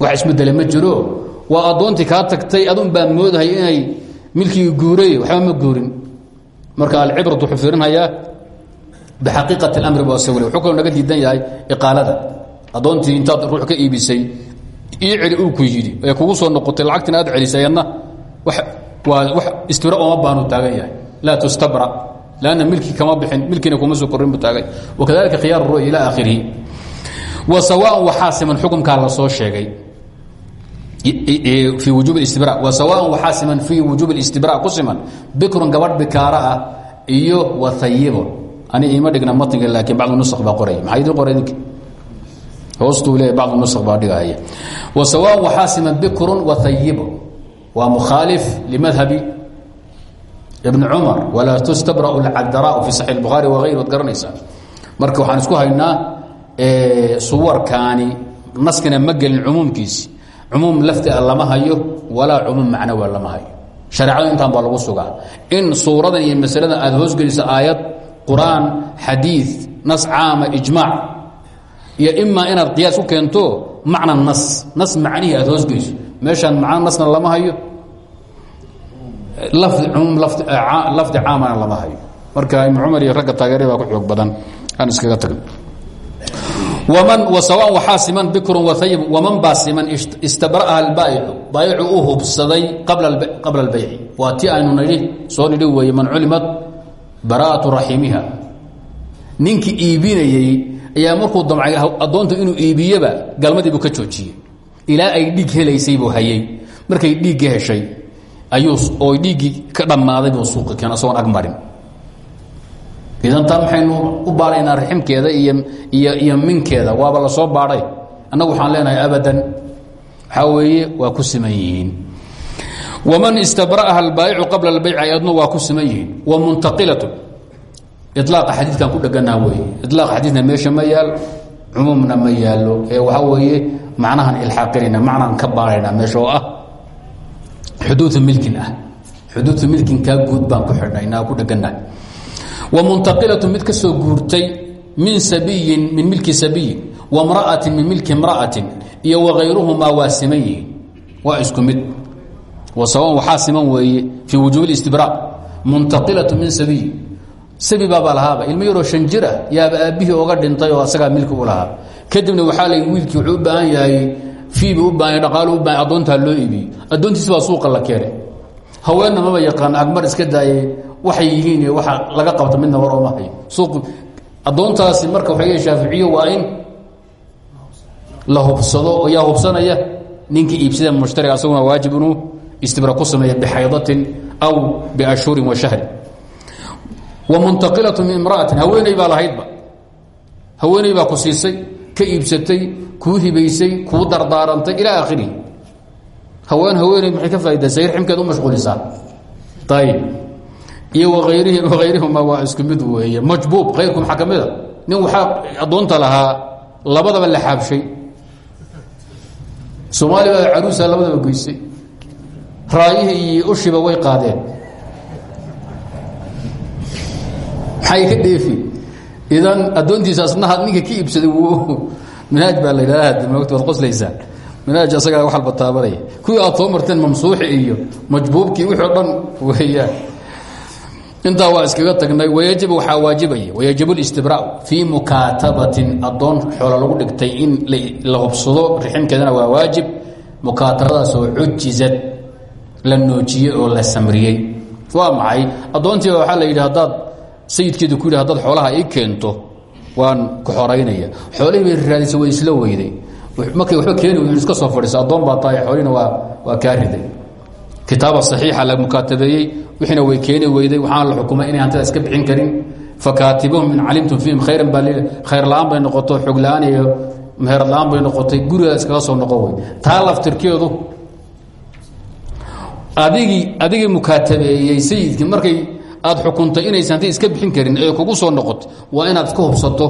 S1: wax isbedele ma jiro. Waa addoontii kaa tagtay adun baa moodahay inay milkigi guuray waxba ma guurin. Marka alcibratu wuxuu fiirinhayaa bixaqiiqati اlamri bu asawle wuxuu kaloo naga diidan yahay iqaalada. Addoontii intaad ruux ka iibisay ii celi uu ku yidhi. Ee kugu soo noqotay lacagtina aad celisay adna waa wax istibra ooma baanu taagan yahay. Tustabra lanna milki kama bixin milkiina kuma soo korin bu taagay. Wakadalika khiyaar ru'y ila aakhirihi. Wa sawaan waxaa siman xukumkaa la soo sheegay. Fii wujuub istibra wa sawaan waxaa siman fii wujuub istibra ku bikrun gabadh bikaara ah iyo wathayibun ani ima dhigna matniga laakiin bacdu nusq baa qoraya maxaa idin qoray hoostuu leeyahy bacdu nusq baa dhigahaya wa sawaan waxaa siman bikrun wathayibun waa mukhaalif limadhabi ibn cumar walaa tustabrau lcadaraau fi saxi bukhaari wagayr waad garanaysaa. Marka waxaan isku haynaa suwarkaani naskina ma gelin cumuumkiisi. Cumuum lafti a lama hayo walaa cumuum macnawa lama hayo. Shareecadu intaan baa lagu sugaa. In suuradan iyo masaladan aad hoosgeliso aayad qur'aan xadiid nas caama ijmaac iyo imaa inaad qiyaas ku keento macna nas. Nas macnihii aad hoosgeliso meeshaan macno nasna lama hayo. Lafdi cumuum lafdi lafdi caamana lama hayo. Marka ibn cumar iyo ragga taageere baa ku xoog badan. Aan iskaga tagno wman wasawaan waxaa siman bikrun waayib waman baa siman istabra'a albaa'icu baayicu u hubsaday qabla albayci waa ti aynu nidhi soo nidhi weeye man culimad bara'atu raximiha ninkii iibinayey ayaa markuu damcay addoonta inuu iibiyeba galmadii buu ka joojiyey. Ilaa ay dhiig helaysay buu hayey markay dhiigga heshay ayuu oo dhiiggii ka dhammaaday buu suuqi keen asagoon ag marin. Idan taa maxaynu u baaraynaa raximkeeda iyo iyo iyo minkeeda waaba la soo baadhay annagu waxaan leenahay abadan. Waxaa weeye waa ku siman yihiin. Waman istabra'aha albaayicu qabla albayci ayadna waa ku siman yihiin. Wa muntaqilatu ilaaqa xadiidkan ku dheganaha weeye. Ilaaqa xadiidna meesha ma yaal cumuumna ma yaalo ee waxaa weeye macnahan ilxaaqinayna macnaan ka baaraynaa meesha oo ah xuduudu milkin ah. Xuduudu milkin kaa guud baan ku xidhnay ku dheganahay wamuntaqilatun mid ka soo guurtay min sabiyin min milki sabiyin wamra'atin min milki imra'atin iyo wakayruhumaa waa siman yihiin. Waa isku mid. Wasawan waxaa siman weeye fii wujuubi istibraa muntaqilatu min sabiyin sabi baabaa lahaaba ilmo yaroo shan jir ah yaaba aabbihii oga dhintay oo asagaa milki u lahaa. Kadibna waxaa la wiilkii wuxuu baahan yahay fiibi u baahan dhaqaalu u baahan addoontaa loo iibiyey addoontiisi baa suuqa la keenay haweenna maba yaqaan agmar iska daayay waxay yihiin iyo waxa laga qabto midna war ooma hayo. Suuq addoontaasi marka waxay leeyihiin shaaficiyo waa in la hubsado oo yaa hubsanaya ninkii iibsada mushtariga asaguna waajib inuu istibra ku sameeya bixaydatin aw biashhurin wa shahrin wa muntaqilatu min imra'atin. Haweeney baa lahaydba. Haweeney baa ku siisay ka iibsatay kuu hibaysay kuu dardaarantay ilaa aakhirihi haween haweeney maxay ka faa'idaa sayr ximkeed u mashquulisaa. Ayib iyo waayrihi wakayrihuma waa isku mid weeye. Majbuub kayrku maxaa ka mida nin waxaa addoonta lahaa labadaba la xaabshay. Soomaali baa caruusa labadaba goysay. Raayihii iyo ushiba way qaadeen maay ka dheefi? Idan addoontiisa asnaha ninka ka iibsaday manhaaj baa laydhahd magt waad qoslaysaan. Manhaaj asagaa wax alba taabanaya kuwii aad soo marteen mamsuuxi iyo majbuubkii wixii o dhan weeyaan. Intaa waa iskaga tagnay wayajib waxaa waajibaya wayajibu listibraau fii mukaatabatin addoon xolo lagu dhigtay in la hubsado rixinkeedana waa waajib. Mukaatabadaas oo cujizad la noojiyey oo la samriyey. Waa maxay? Addoontiiba waxaa la yidhi hadaad sayidkeedu ku yidhi hadaad xoolaha ii keento waan ku xoraynaya xoolihii bay raadisay way isla weyday. Markay waxba keeni iska soo fadhiisa addoon baa tahay waa waa kaa riday. Kitaaba la mukaatabeeyey wixiina way keeni weyday. Waxaan la xukumay inay hantida iska bixin karin. Fakaatibuhum in calimtum fiihim khayran baa khayr la'aan bay noqoto xog iyo meherad la'aan bay noqotay. Guriga iskaga soo noqon wey. Taa laftirkeedu sayidkii markay aad xukuntay inaysan hantida iska bixin karin ee kugu soo noqoto waa inaad ka hubsato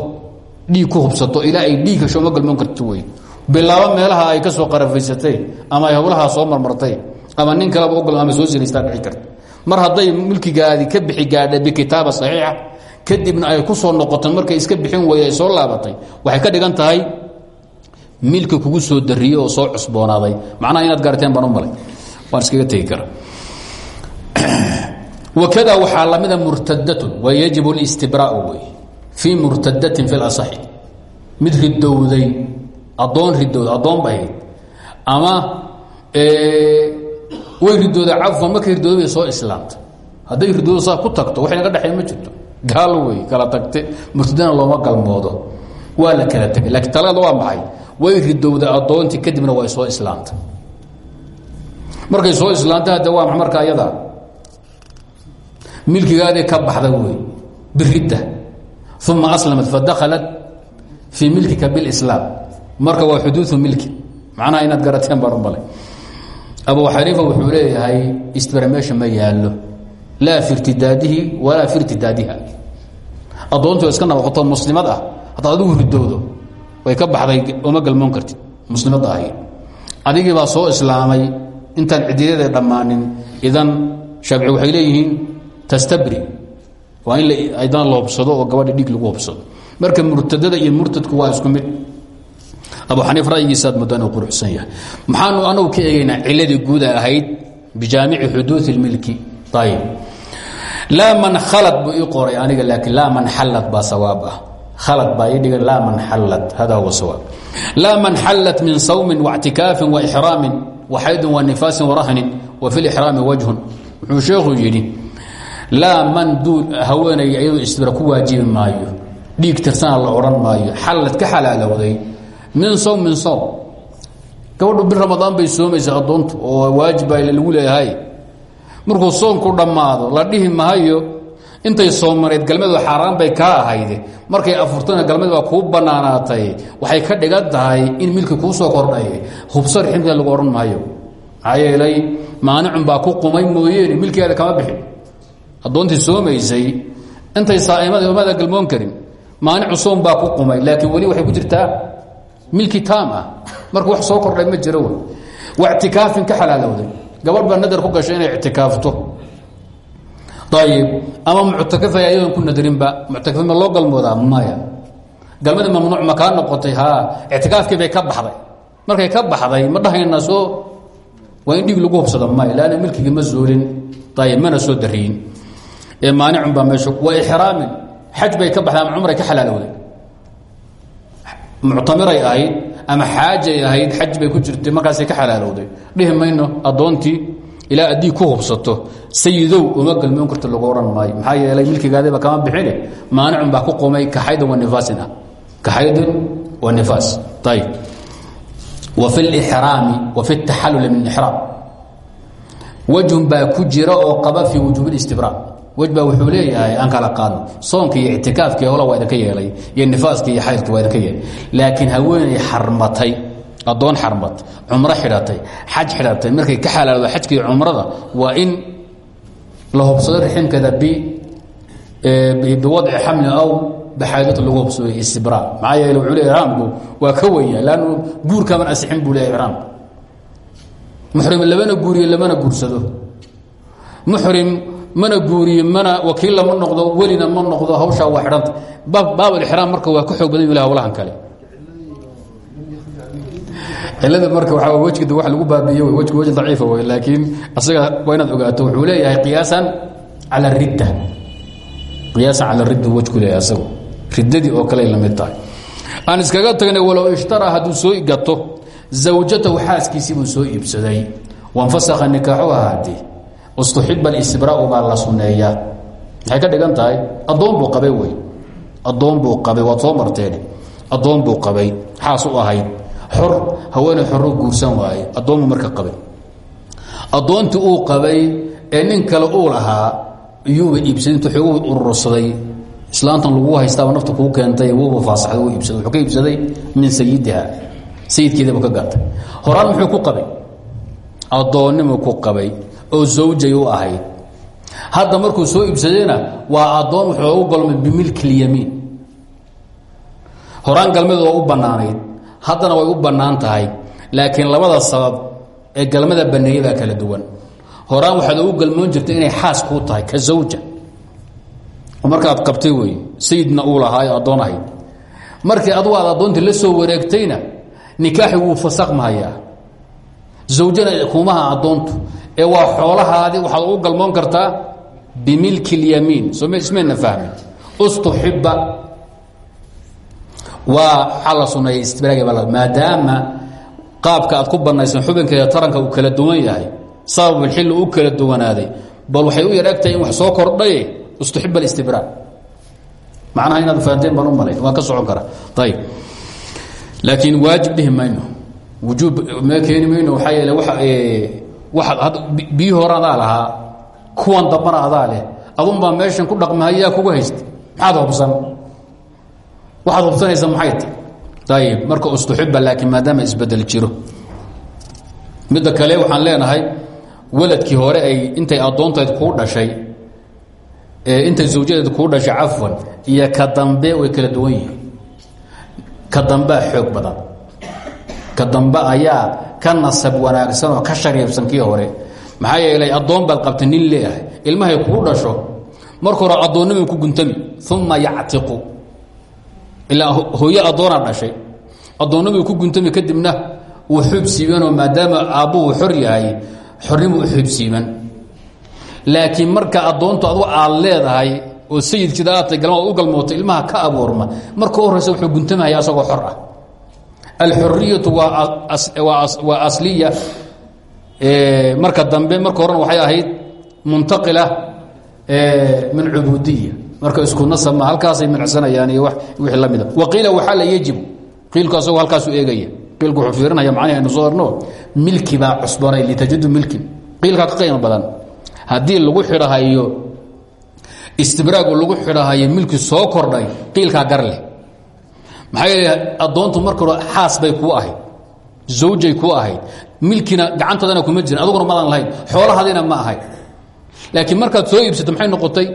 S1: dhiig ku hubsato ilaa ay dhiig hesho ma galmoon karti wey bilaabo meelaha ay ka soo qarafaysatay ama ay howlahaa soo marmartay ama nin kaleba ogol ama soo sinaystaa dhici karta. Mar hadday milkigaadi ka bixi gaadha bikitaaba saxiixa kadibna ay ku soo noqoto markay iska bixin ay soo laabatay waxay ka dhigan tahay milki kugu soo dariyey oo soo cusboonaaday. Macnaha inaad gaarteen baan u malay. Waan iskaga wakada waxaa lamida murtadatun wa yajibu اlistibraau wey fii murtadatin fi lasaxi mid ridowday addoon ridowda addoon ba ahayd ama way ridooda cafwan markay ridooda bay soo islaamtay hadday ridooda saa ku tagto wax inaga dhexeey ma jirto gaal wey kala tagte murtadana looma galmoodo waa la kala tegay laakiin talada waa maxay way ridowda addoontii kadibna way soo islaamtay markay soo islaamtay hadde waa ma marka ayada milkigaadii ka baxda wey biridda uma aslamat fadakhalat fii milkika bilislaam. Marka waa xuduudu milki. Macnaha inaad garateen baan u malay abu xaniifa wuxuu leeyahay istibra meesha ma yaallo. Laa fi irtidaadihi walaa fi irtidaadiha addoonti oo iska nabaqoto muslimad ah way ka baxday oma galmoon kartid. Muslimadda ahayd adigii baa soo islaamay intaan cidiyadeeda dhammaanin idan shaafici waxay leeyihiin tastabri. Waa in aydan la hubsado oo gabadha dhiig lagu hubsado marka murtadada iyo murtadku waa isku mid. Abu xaniif ra'yigiisaad muddo inuu quruxsan yahay. Maxaanu anagu ka eegaynaa ciladii guuda ahayd bijaamici xuduudi اlmilki ayib laa man khalad buu ii qoray aniga laakiin laa man xallad baa sawaab ah. Khalad baa ii dhigan laa man xallad. Hada huwa sawaab. Laa man xallat min sawmin waاctikaafin waixraamin waxaydin wanifaasin warahnin wa fi lixraami wajhun. Wuxuu sheekhu yidhi laa man haweenay iyadoo istibra ku waajibi maayo dhiig tirsana la odhan maayo xallad ka xalaalowday min sowm min sowm gabadhu bil ramadaan bay soomaysa addoontu oo waajib baa leeyahay. Markuu soomku dhammaado la dhihi mahayo intay soomanayd galmadu xaaraan bay kaa ahayde markay afurtana galmad baa kuu bannaanaatay. Waxay ka dhigan in milki kuu soo kordhay. Hubso riximka lagu odhan maayo. Maxaa yeelay maanicun baa ku qumay mooyeene milkigaada kama bixin addoontii soomaysay intay saa'imada omada galmoon karin maanicu soom baa ku qumay laakiin weli waxay ku jirtaa milki taam ah. Wax soo kordhay ma jiro wa ictikaafin ka xalaalowday. Gabadh nadar ku gashay inay ictikaafto. Ayib ama muctakafay ayadoon ku nadrinba muctakafi ma loo galmoodaa? Maya. Galmadii mamnuuc ma kaa noqotay haa. Ictikaafkii bay ka baxday. Markay ka baxday ma dhahayna soo waa in lagu hubsado maya. Lanna milkigii ma soo dariyin ee maanicun baa meesha wa ixraamin. Xaj bay ka baxday ama cumray ka xalaalowday. Muctamiray ahayd ama xaajay ahayd xaj bay ku jirtay markaasay ka xalaalowday. Dhihi mayno addoontii ilaa ku hubsato sayidow uma galmoon karta lagu odhan maayo. Maxaa yeelay milkigaadiba kama bixine. Maanicun baa ku qumay ka xaydin wa nifaasin ah ka xaydin wa nifaas. Ayib wa fi lixraami wa fi taxalluli min ixraam. Wejhun baa ku jira oo qaba fii wujuubi istibraa wej baa wuxuu leeyahay aan kala qaadno. Soonka iyo ictikaafkii howla waa idinka yeelay iyo nifaaskii iyo xaydkii waa idinka yeelay. Laakiin haweenay xarmatay addoon xarmat cumro xidhatay xaj xidhatay. Markay ka xalaaldo xajka iyo cumrada waa in la hubsado riximkeeda biwadci xamli aw baxaadad lagu hubsado istibraa. Maxaa yeele wuxuu leeyahay iraamku waa ka wenya laannu guurkaaban asixin buu leeyahay iraamku muxrim labana guuriyo lamana guursado. Muxrim mana guuriyo mana wakiil lama noqdo welina ma noqdo hawshaa waa xidhanta. Baabulixraam marka waa ka xoog badan yul hawlahan kale. Cilada marka waa wejgida wa lagu baabiiye wejku wejh daciifa wey laakiin asaga waa inaad ogaato wuxuu leeyahay qiyaasan cala ridda. Qiyaasan cala ridda wejku leeyahay asagu. Riddadii oo kale la mid tahay. Aan iskaga tagnay walow ishtaraa hadduu soo gato zawjatahu xaaskiisii buu soo iibsaday. Wanfasakha nikaaxu ahaadee istuxiba alistibraau baa la suneeyaa maxay ka dhigan addoon buu qabay wey. Addoon buu qabay waad soo addoon buu qabay xaas u ahayd. Xor haweeney guursan waaye addoonbuu marka qabay. Addoontii uu qabay ee nin kale uu lahaa iyuuba iibsaday intuu xoogu urursaday. Islaantan lagu haystaaba nafta kuu keentay wuuba faasaxday uu iibsaday. Wuxuu ka iibsaday min sayidiha sayidkeediibu ka gatay horaan muxuu qabay? Addoonnimu ku qabay oo zawjay u ahayd. Hadda markuu soo iibsadayna waa addoon wuxuu u galmay bimilki اlyamiin horaan galmadu waa u bannaanayd. Haddana way u bannaan tahay laakiin labada sabab ee galmada baneeyey baa kala duwan. Horaan waxaad ugu galmoon jirtay inay xaas kuu tahay ka zawja. Oo markaad qabtay wey sayidna uu lahaayo addoon markii adugu aad addoontii la soo wareegtayna nikaaxi wuu fasakmahayaa zawjana kumaha addoontu ee waa xoolahaadii waxaad ugu galmoon kartaa bimilki اlyamiin soo ismayna fahmin ustuxiba waa waxaa la suneeyay istibraag maadaama qaabka aad ku banaysan xubinkeeda taranka uu kala duwan yahay sababulxilli u kala duwanaaday bal waxay u yar in wax soo kordhay istuxib alistibraag. Macnaha inaad fahanteen baan u malayn waan ka socon karaa. Ayib laakiin waajib dhihi mayno. Wujuub mee keeni mayno waxaa biyi hore adaa lahaa kuwan dambana adaa leh adun baa meeshan ku dhaqmahayaa kugu haysta. Maxaad hubsan? Waxaad hubsanaysa maxay ta ayib marka ustuxiba laakiin maadaama isbeddel jiro. Midda kale waxaan leenahay waladkii hore ay intay addoontayd kuu dhashay intay zawjadeed kuu dhashay cafwan iyo ka dambe way kala duwan yihiin. Ka dambea xoog badan. Ka dambe ayaa ka nasab wanaagsan oo ka shariibsan kii hore. Maxaa yeelay addoon baad qabtay nin leeyahay ilmahay kuu dhasho. Marka hore addoonnimay ku guntami uma yactiqu. Ilaa hooyo addoonaa dhashay. Addoonnimay ku guntami kadibna wuu xuub siibanoo maadaama aabbuhu xor yahay xornimu u laakiin marka addoontu adu aad leedahay oo sayidkida aatay galma u galmoota ilmaha ka abuurma marka u horreysa wuxuu guntamahaya asagoo xor ah alxuriyatu waa asliya. Marka dambe marka horena waxay ahayd muntaqila min cubuudiya marka isku nasabma halkaasay minacsanayaan iyo wixii la mida. Waqiila waxaa la yejibu. Qiilku asagoo halkaasu eegaya. Qiilku wuxuu fiirinaya macnihi soo arno milki baa cusbanay litajadu milkin. Qiilkaa ka qiimo badan. Haddii lagu xidhahayo istibraagu lagu xidhahayo milki soo kordhay qiilkaa gar maxaa yeele addoontu marka hore xaas bay kuu ahayd zawjay kuu ahayd milkina gacantoodana kuma jirin aduguna madan lahayn xoolahaadina ma ahayd laakiin markaad soo iibsato maxay noqotay?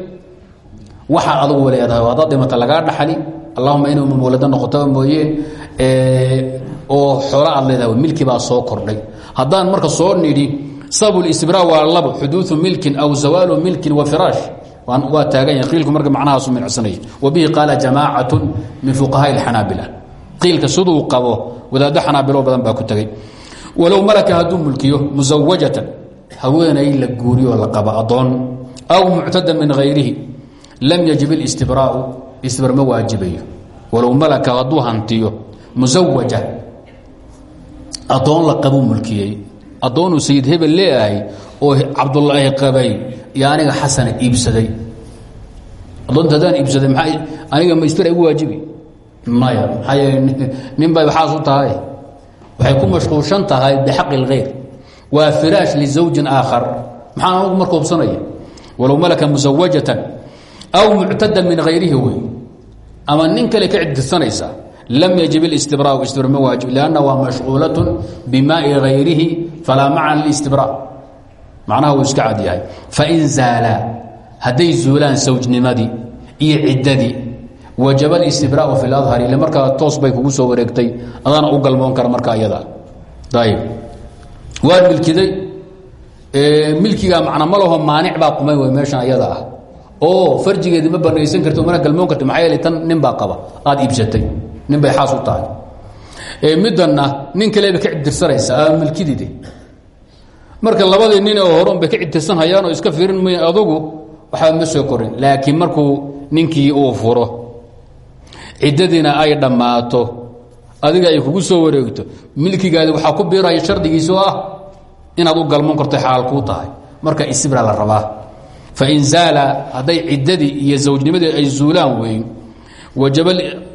S1: Waxaa adugu leedahay haddaad dhimata lagaa dhaxali allahuma inay mawlado noqotaba mooyeen oo xoola aad leedahay milki baa soo kordhay. Haddaan marka soo nidhi sabab istibraa waa labo xuduuثu milkin aw zawaalu milkin wa firaash waa taaganya iilku marka macnahaasu milcsanaya wabihi qaala jamaacat min fuqahaa xanaabila iilka siduu qabo wadaado xanaabilo badan baa ku tagay. Walow malaka hadduu mulkiyo musawajatan haweenay la guuriyoo la qaba adoon aw muctadan min hayrihi lam yajib istibraau istibr ma waajibayo. Walow malaka hadduu hantiyo musawaja adoon la qabu mulkiyey. Adoonuu sayid hebel leeahay oo cabdulaahi qabay iyo aniga xasana iibsaday addoonta haddaan iibsaday maa aniga ma istira igu waajibi maya maxaa yeele nin bay waxaas u tahay waxay ku mashquulshan tahay bixaqi اlkhayr waa firaash lizawjin aakhar maxaan anugu marka hubsanaya walow malaka musawajatan aw muctada min hayrihi wey ama nin kale ka ciddirsanaysa lam yajib اlاstibrاء istibra ma waajib lanna waa mashquulaة bimaai hayrihi falaa macna lاstibra macnaha wuu iska cadyahay fain zaala hadday zuulaan sawjnimadii iyo ciddadii wajaba alistibraau fi اladhar ile markaa toos bay kugu soo wareegtay adaana u galmoon kara marka iyada. Ayb waad milkiday milkiga macna ma laho maanic baa qumayn wey meeshan ayada ah. Oo farjigeedii ma banaysan karti mana galmoon karti maxaa yeele tan nin baa qaba aada iibsatay. Nin bay xaas u tahay. Middanna nin kaleba ka dirsanaysa milkidide marka labadii nin oo horeun bay ka cidtirsanhayaan oo iska fiirin maya adugu waxba ma soo korin. Laakiin markuu ninkii uu furo ciddadiina ay dhammaato. Adiga ay kugu soo wareegto. Milkigaadi waxaa ku biiraya shardigiisoo ah inaad u galmoon karto xalaal kuu tahay. Marka isibraa la rabaa. Fain zaala hadday ciddadii iyo zawjnimadii ay zuulaan weyn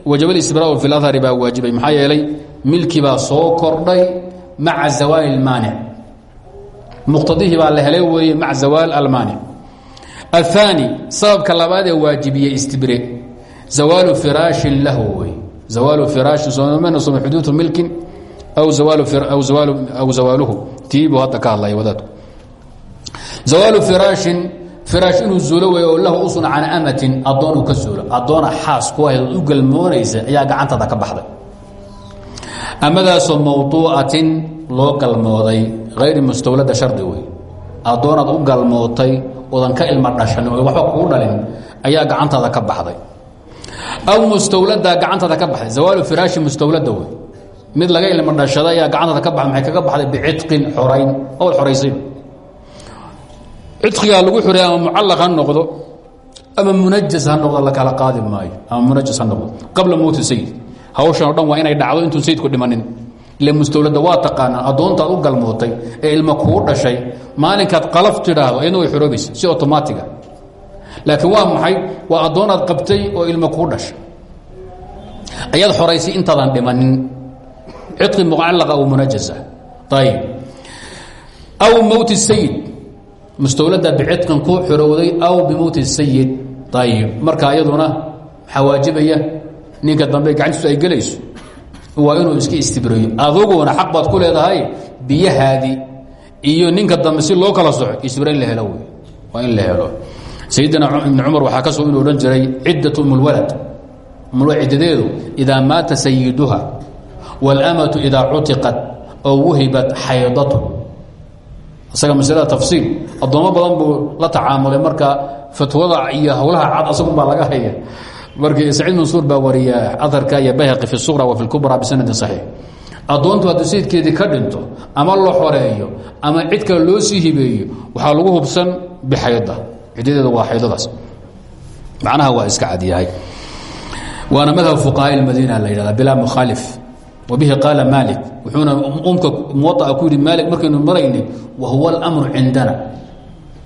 S1: wajaba lisbraau fi lahari baa waajibay. Maxaa yeelay milkibaa soo kordhay maca zawaali اlmaanic muqtadihii baa la helay weeye maca zawaal almaanic aلثaanي sababka labaad ee waajibiye istibre zawaalu firaashin lahu wey zawaalu firaashin soomana soma xuduudu milkin aw aw zawaaluhu tiibuu hadda ka hadlaya wadaadku zawaalu firaashin firaash inuu zuulo wey oo lahu usun can amatin addoonuu ka zuulo addoona xaas ku ahayd u galmoonaysa ayaa gacantada ka baxday amadaasoo mawduucatin loo galmooday hayri mustawlada shardi wey addoonaad u galmootay odan ka ilma dhashanin oo waxba kuu dhalin ayaa gacantaada ka baxday aw mustawlada gacantaada ka baxday zawaalu firaashi mustawlada wey mid laga ilma dhashaday ayaa gacantaada ka baxday maxay kaga baxday bicitqin xorayn ood xoraysay cidqigaa ama mucallaq ha noqdo ama munajas ha ama munajas ha qabla mowti sayid hawshan o dhan waa inay dhacdo intuun sayidku dhimanin ile mustawladda waa taqaanaa addoontaad u galmootay ee ilma kuu dhashay. Maalinkaad qalaf tidhaahdo iyadna way xoroobaysa si otomaatiga laakiin waa maxay? Waa addoonaad qabtay oo ilma kuu dhashay. Ayaad xoraysay intaadan dhimanin. Cidqi mucallaqa aw munajas ah ayib aw mowti sayid mustawlada bicitqin ku xorowday aw bimowti sayid ayib marka iyaduna maxaa waajibaya ninka dambe gacantiisu ay gelayso waa inuu iska istibreeyo aduguna xaq baad ku leedahay biyahaadii iyo ninka dambe si loo kala soco istibra in la helo wey waa in la helo. Sayidina ibni cumar ka soo inuu odhan jiray ciddat umulwalad umulwalad ciddadeedu idaa maata sayiduha wاlamatu idaa cutiqat oo wuhibat xaydatu. Isaga maslada tafsiil addoommo badan buu la tacaamulay marka fatwada iyo howlaha cad asagun baa laga haya markii saciid mansuur baa wariya aharka iyo bayhaqi fi suqra wa fi lkubra bisanadin saxiix addoontu hadduu sayidkeedii ka dhinto ama la xoreeyo ama cid loo sii hibeeyo waxaa lagu hubsan bixayda ciddadeeda waa xaydadaas. Macnaha waa iska cadyahay waana madhab fuqahaa madiina la yidhahda bilaa mukhaalif. Wbihi qaala maalik wuxuuna umka muwaaa ku yidhi maali markaynu marayni wahuwa اlmru indana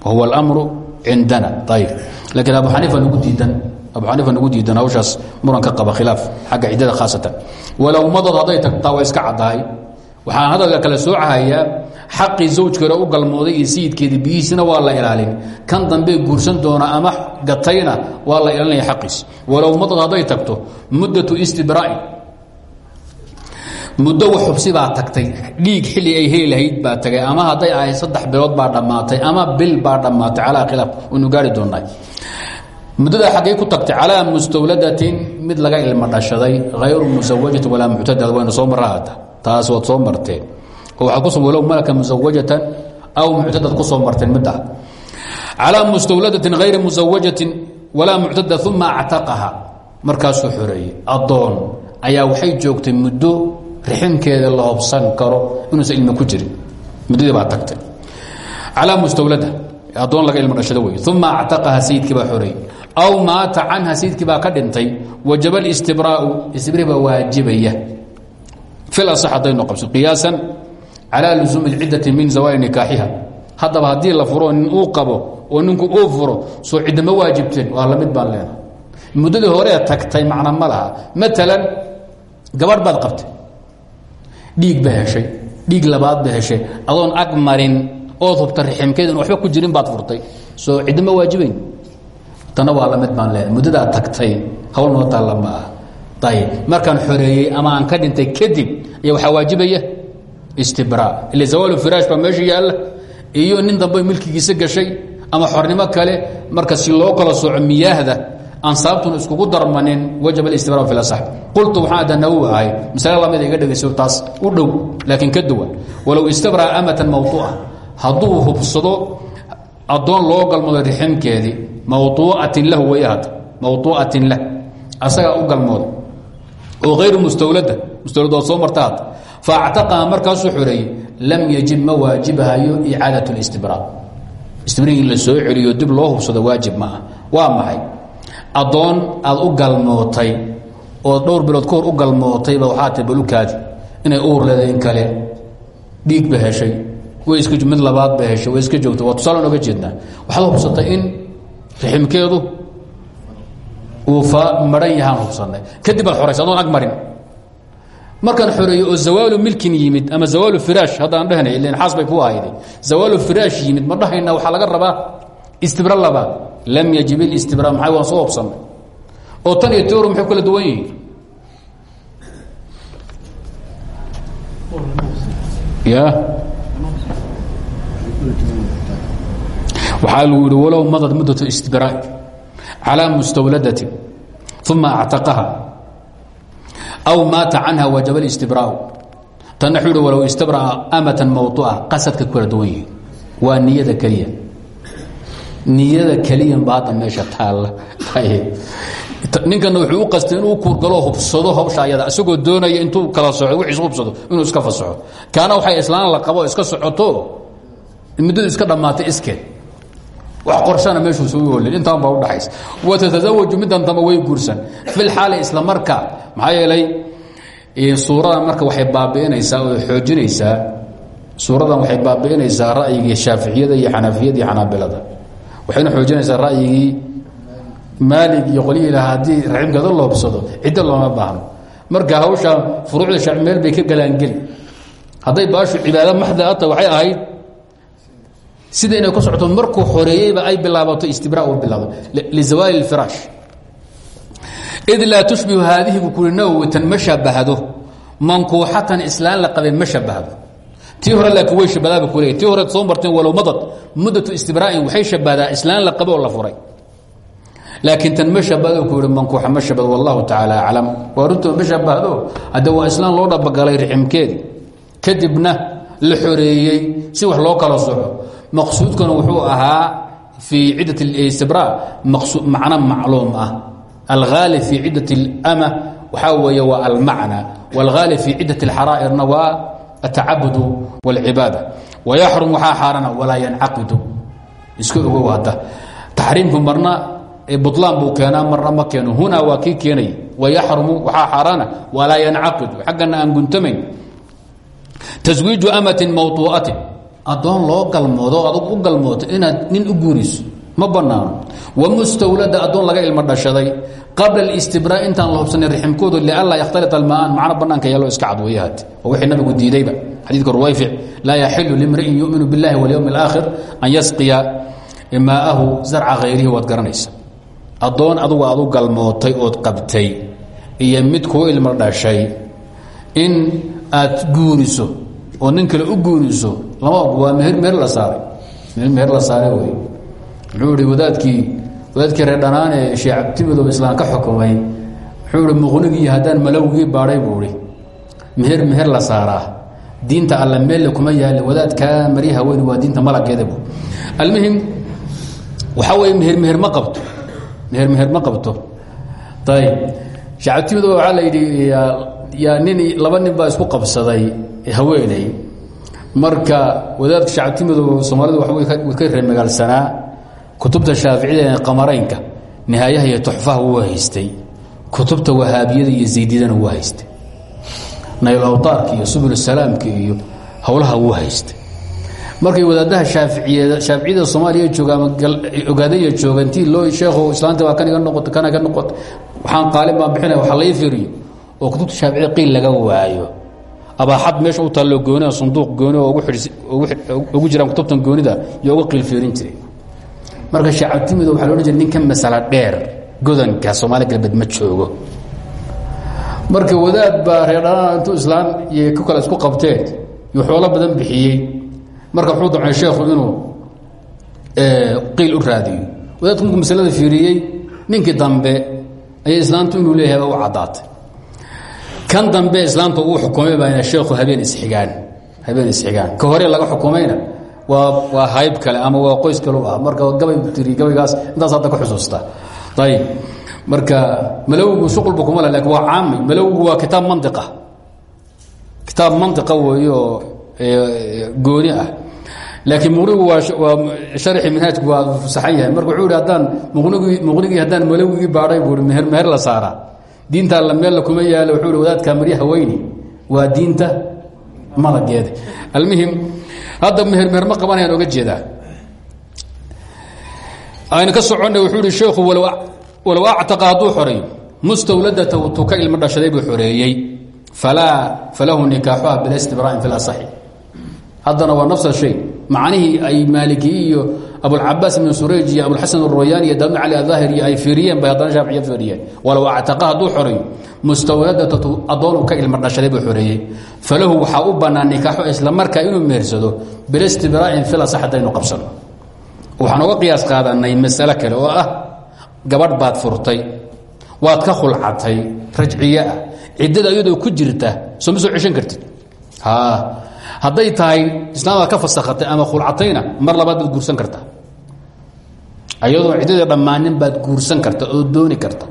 S1: wahuwa اlamru cindana ayb laakiin abu xaniifa nagu diidan abu xaniifa nagu diidan hawshaas muran ka qaba khilaaf xagga ciddada khaasatan. Walow madad hadday tagtaa iska caddahay. Waxaan hadalka kale soocahayaa xaqii zawjkeeda u galmooday iyo sayidkeeda waa la ilaalin. Kan dambe guursan doona ama gatayna waa la ilaalinaya xaqiis. Walow madad hadday tagto muddatu istibraa'i. Muddo wax xubsi baa tagtay dhiig xilli ay heli lahayd tagay ama hadday ahayd saddex bilood baa dhammaatay ama bil baa dhammaatay calaa khilaaf waynu gaari doonaa muddadaa xaggay ku tagtay calaa mustawladatin mid laga ilmo dhashaday hayru musawajati walaa muctadad waynu soo taas waad soo marteen ku walow malaka musawajatan aw muctadad ku soo marteen calaa mustawladatin hayri musawajatin walaa muctada uma actaqaha. Markaasuu xoreeyey addoon ayaa waxay joogtay muddo riximkeeda la hobsan karo inuusan ilmi ku jirin. Muddadii baa tagtay. Calaa mustawlada addoon laga ilmo dhashado wey uma actaqaha sayidkii aw maata canha sayidkii baa ka dhintay wajaba listibraau istibri baa waajibaya fil asax haddaynu qabso qiyaasan calaa lusuumi min zawaali nikaaxiha haddaba haddii la furo nin uu qabo oo ninku uu furo soo cidda ma waa la mid baan leenahay muddadii horee tagtay macna ma laha maalan baad qabtay dhiig ba heshay dhiig labaad ba adoon ag marin ood hubta riximkeedan waxba ku jirin baad furtay soo cidda waajibayn tana waa la mid baan leenahay muddadaa tagtay hawl noo taalla ma ah ayib ama aan ka dhintay kadib ayaa waxaa waajibaya istibraa. Ila zawaalu firaash baa meesha iyo nin dambe milkigiisa gashay ama xornimo kale marka si loo kala sooco miyaahda aan sababtuna iskugu darmanin wajab istibra fi asax qultu waxaan ada nawowi ahay. Masale lamida iga dhegayso taas u dhow laakiin ka duwan. Walow istabraa amatan mawduuca hadduu hubsado addoon loo mawduucatin lahu way ahata mawduucatin lah. Asagaa u galmooda. Oo hayru mustawlada mustawlad waad soo marta hadda faactaqaha markaasuu xoreeyey lam yajib ma waajibahayo icaadat اlistibraa istibra in la soo celiyo dib loo hubsado waajib ma ah waa maxay? Addoon u galmootay oo dhowr bilood ka hor u galmootayba waxaa ta balukaadi. Inay uur leedahay kale dhiig ba heshay. Way iska mid labaad ba heshay way iska joogtay. Waa tusaale nooga jeednaa. Waxaad hubsatay in riximkeedu uu maran yahaan hubsanay kadib baad xoraysay adoon ag marin. Markaan xoreeyo oo zawaalu milkin yimid ama zawaalu firaash hadda aan dhahnay ilan xaas bay ku ahayday zawaalu firaash yimid ma dhahayna waxaa laga rabaa istibra labaad lam yajib ilistibra maxay waan soo obsannay oo tan iyo toro maxay kala duwan yihiin? Ya waxaa lagu yihi walow madad muddat istibraa calى mustawladatin uma actaqaha aw maata canha wajaba اlistibraau tanna xuu hi walow amatan mawduuca qasadka kala duwan yihiin. Waa niyada keliya niyada keliyan ba meesha taalla. Ninkana wuxuu u qastay inuu kuurgalo hubsado hawsha ayada doonaya intuu kala soco wixiis hubsado inuu iska fasaxo. Kaana waxay islaan la qabo iska socoto? Muddadu iska dhammaatay iskeed wax qorshana meeshuu soo hoolin intaan baa udhaxaysa watatazawaju middan damba way guursan. Filxaali isla marka maxaa yeelay suuradan marka waxay baabi'inaysaa oo xoojinaysaa suuradan waxay baabi'inaysaa ra'yigii shaaficiyada iyo xanafiyada iyo xanaabilada. Waxayna xoojinaysaa ra'yigii maalig iyo qolyihii lahaa haddii raximkeeda loobsado ciddo looma baahno. Marka hawsha furuucda shaaci meel bay ka galaangeli. Hadday baashu cibaado maxda ata waxay ahayd sida inay ku socoto markuu xoreeyeyba ay bilaabato istibra u bilaabo lizawaali اlfiraash id laa tushbihu haadihi buu kuri nawowi tan ma shabahdo mankuuxatan islaan la qabay ma shabahdo tii hore laakiin way shabadaa bu kuleey tii hore madad muddatu istibraa'in waxay shabahdaa islaan la qabe oo la furay. Laakiin tan ma shabahdo ku yihi mankuuxa wallahu tacaala aclam. Waa runtood ma shabahdo hadde waa islaan loo dhabagalay riximkeedi. Kadibna la xoreeyey si wax loo kala soco maqsuudkuna wuxuu ahaa fii ciddat istibra macno macluum ah alhaali fii ciddat اlama waxaa weeye waa almacna wاlhaali fii ciddat اlxaraa'irna waa atacabudu wاlcibaada wayaxrum waxaa xaarana walaa yancaqidu iska ogow hadda taxriimku marna buطlaan buu keenaa marna ma keeno hunaa waa kii keenay wayaxrumu waxaa xaaraana walaa yancaqidu xaggana aan guntamayn taswiiju amatin mawuu'atin adoon loo galmoodo adg u galmooto inaad nin u guuriso ma banaano wamustawlada adoon laga ilmo dhashaday. Qabla istibraa intaan la hubsana riximkoodu lianlaa yakhtali almaan macno banaanka ya loo iska cadweyahate wa wixii nabigu diidayba. Xadiidka ruwayfic laa yaxilu limri'in yuminu biاllahi walyowm اlaakhir an yasqiya maahu zarca hayrihi waad garanaysa adoon adugu aad galmootay ood qabtay iyo mid kuu ilmo dhashay in aad guuriso oo nin kale u guuriso lama og waa meher meher la saaray. Meher la saaray wey muxuu ihi wadaadkii wadaadkii reer cabdimidow islaan ka xukumay muxuu ihi muqnigii haddaan malowgii baadhay meher meher la saaraa. Diinta alla meelle kuma yaali wadaadkaa maryaha weyn waa diinta malageeda bu almuhim waxaa weeye meher meher ma qabto. Meher meher ma qabto. Ayb sheekh cabdimidow waxaa la yidhi yaa nin laba nin baa isku qabsaday haweeney marka wadaadka shacabtimido soomaalida way ka reemagaalsanaa kutubta shaaficida ee qamaraynka nihaayaha iyo tuxfaha wuu haystay. Kutubta wahaabiyada iyo zaydiyadana wuu haystay. Nayl awtaarka iyo subul salaamka iyo howlaha wuu haystay. Markay wadaadaha shaaficiyada shaaficiyada soomaaliya jooga ama ogaadaya loo sheekhu islaanta baa kan iga noqota kana ka waxaan qaalin baan bixinaya waxa lai fiiriyo. Oo kutubta shaaficida qiil laga waayo abaaxad meesha u taalloo goonida sanduuq gooni oo ugu jiraan kutubtan goonida iyo uga qiilfiirin jiray. Marka shaacabtimido waxa loodhan jiray nin ka masala dheer godanka soomaali galbeed ma joogo. Marka wadaad baa reerdhanaan intuu islaan iyo ku kale isku qabteen iyo xoolo badan bixiyey. Marka wuxuu damcay sheekhu inuu qiil u raadiyo. Wadaadku markuu masalada fiiriyey ninkii dambe ayay islaantu inuu leeyahay u caddaatay kan dambe islaamta uu xukumay baa sheekhu habeen isxigaan habeen isxigaan ka hore laga xukumayna waa waa hayb kale ama waa qoys kale u ah. Marka gabay tiri gabaygaas intaas hadda ka xusuusta. Ayib marka malowgu shuqulba kuma leh laakiin waa caami. Malowgu waa kitaab mantiqa. Kitaab mantiqa weeye oo gooni ah. Laakiin muqnigu waa sharxi minhaajku waa saxan yahay. Marka wuxuu ihi haddaan muqnigii muqnigii haddaan malowgii baadhay buu meher la saaraa diinta alla meella kuma yaalo wuxuu hi wadaadka maryaha weyni waa diinta malageeda almuhim hadda meher meher ma qabanayaan oga jeedaa. Ayna ka soconnay wuxuu ihi sheekhu walow actaqa hadduu xoreeyo mustawladata tu ka ilmo dhashaday buu xoreeyey. Falaa falahu nikaaxuha bila istibra'in fi lasaxi haddana waa nafs shay. Macnihii ay maaliki abulcabaas ibn surayj iyo abulxasan aruyaan iyo daami cali aahir iyo ay fiiriyeen bay haddana shaaficiya fiiriyeen walow actaqa hadduu xoreeyo mustawladatu adoonu ka ilma dhashaday buu xoreeyey falahu waxaa u bannaan nikaaxo isla markaa inuu mehersado bila istibraa'in filasax haddaynu qabsano waxaan oga qiyaas qaadanay masale kale oo ah gabadh baad furtay waad ka khulcatay rajciye ah ciddada iyadoo ku jirta soo ma soo ceshan kartid? Hadday tahay ka fasakhatay mar labaad baad ayadoo ciddadii dhammaanin baad guursan karta oo dooni karta.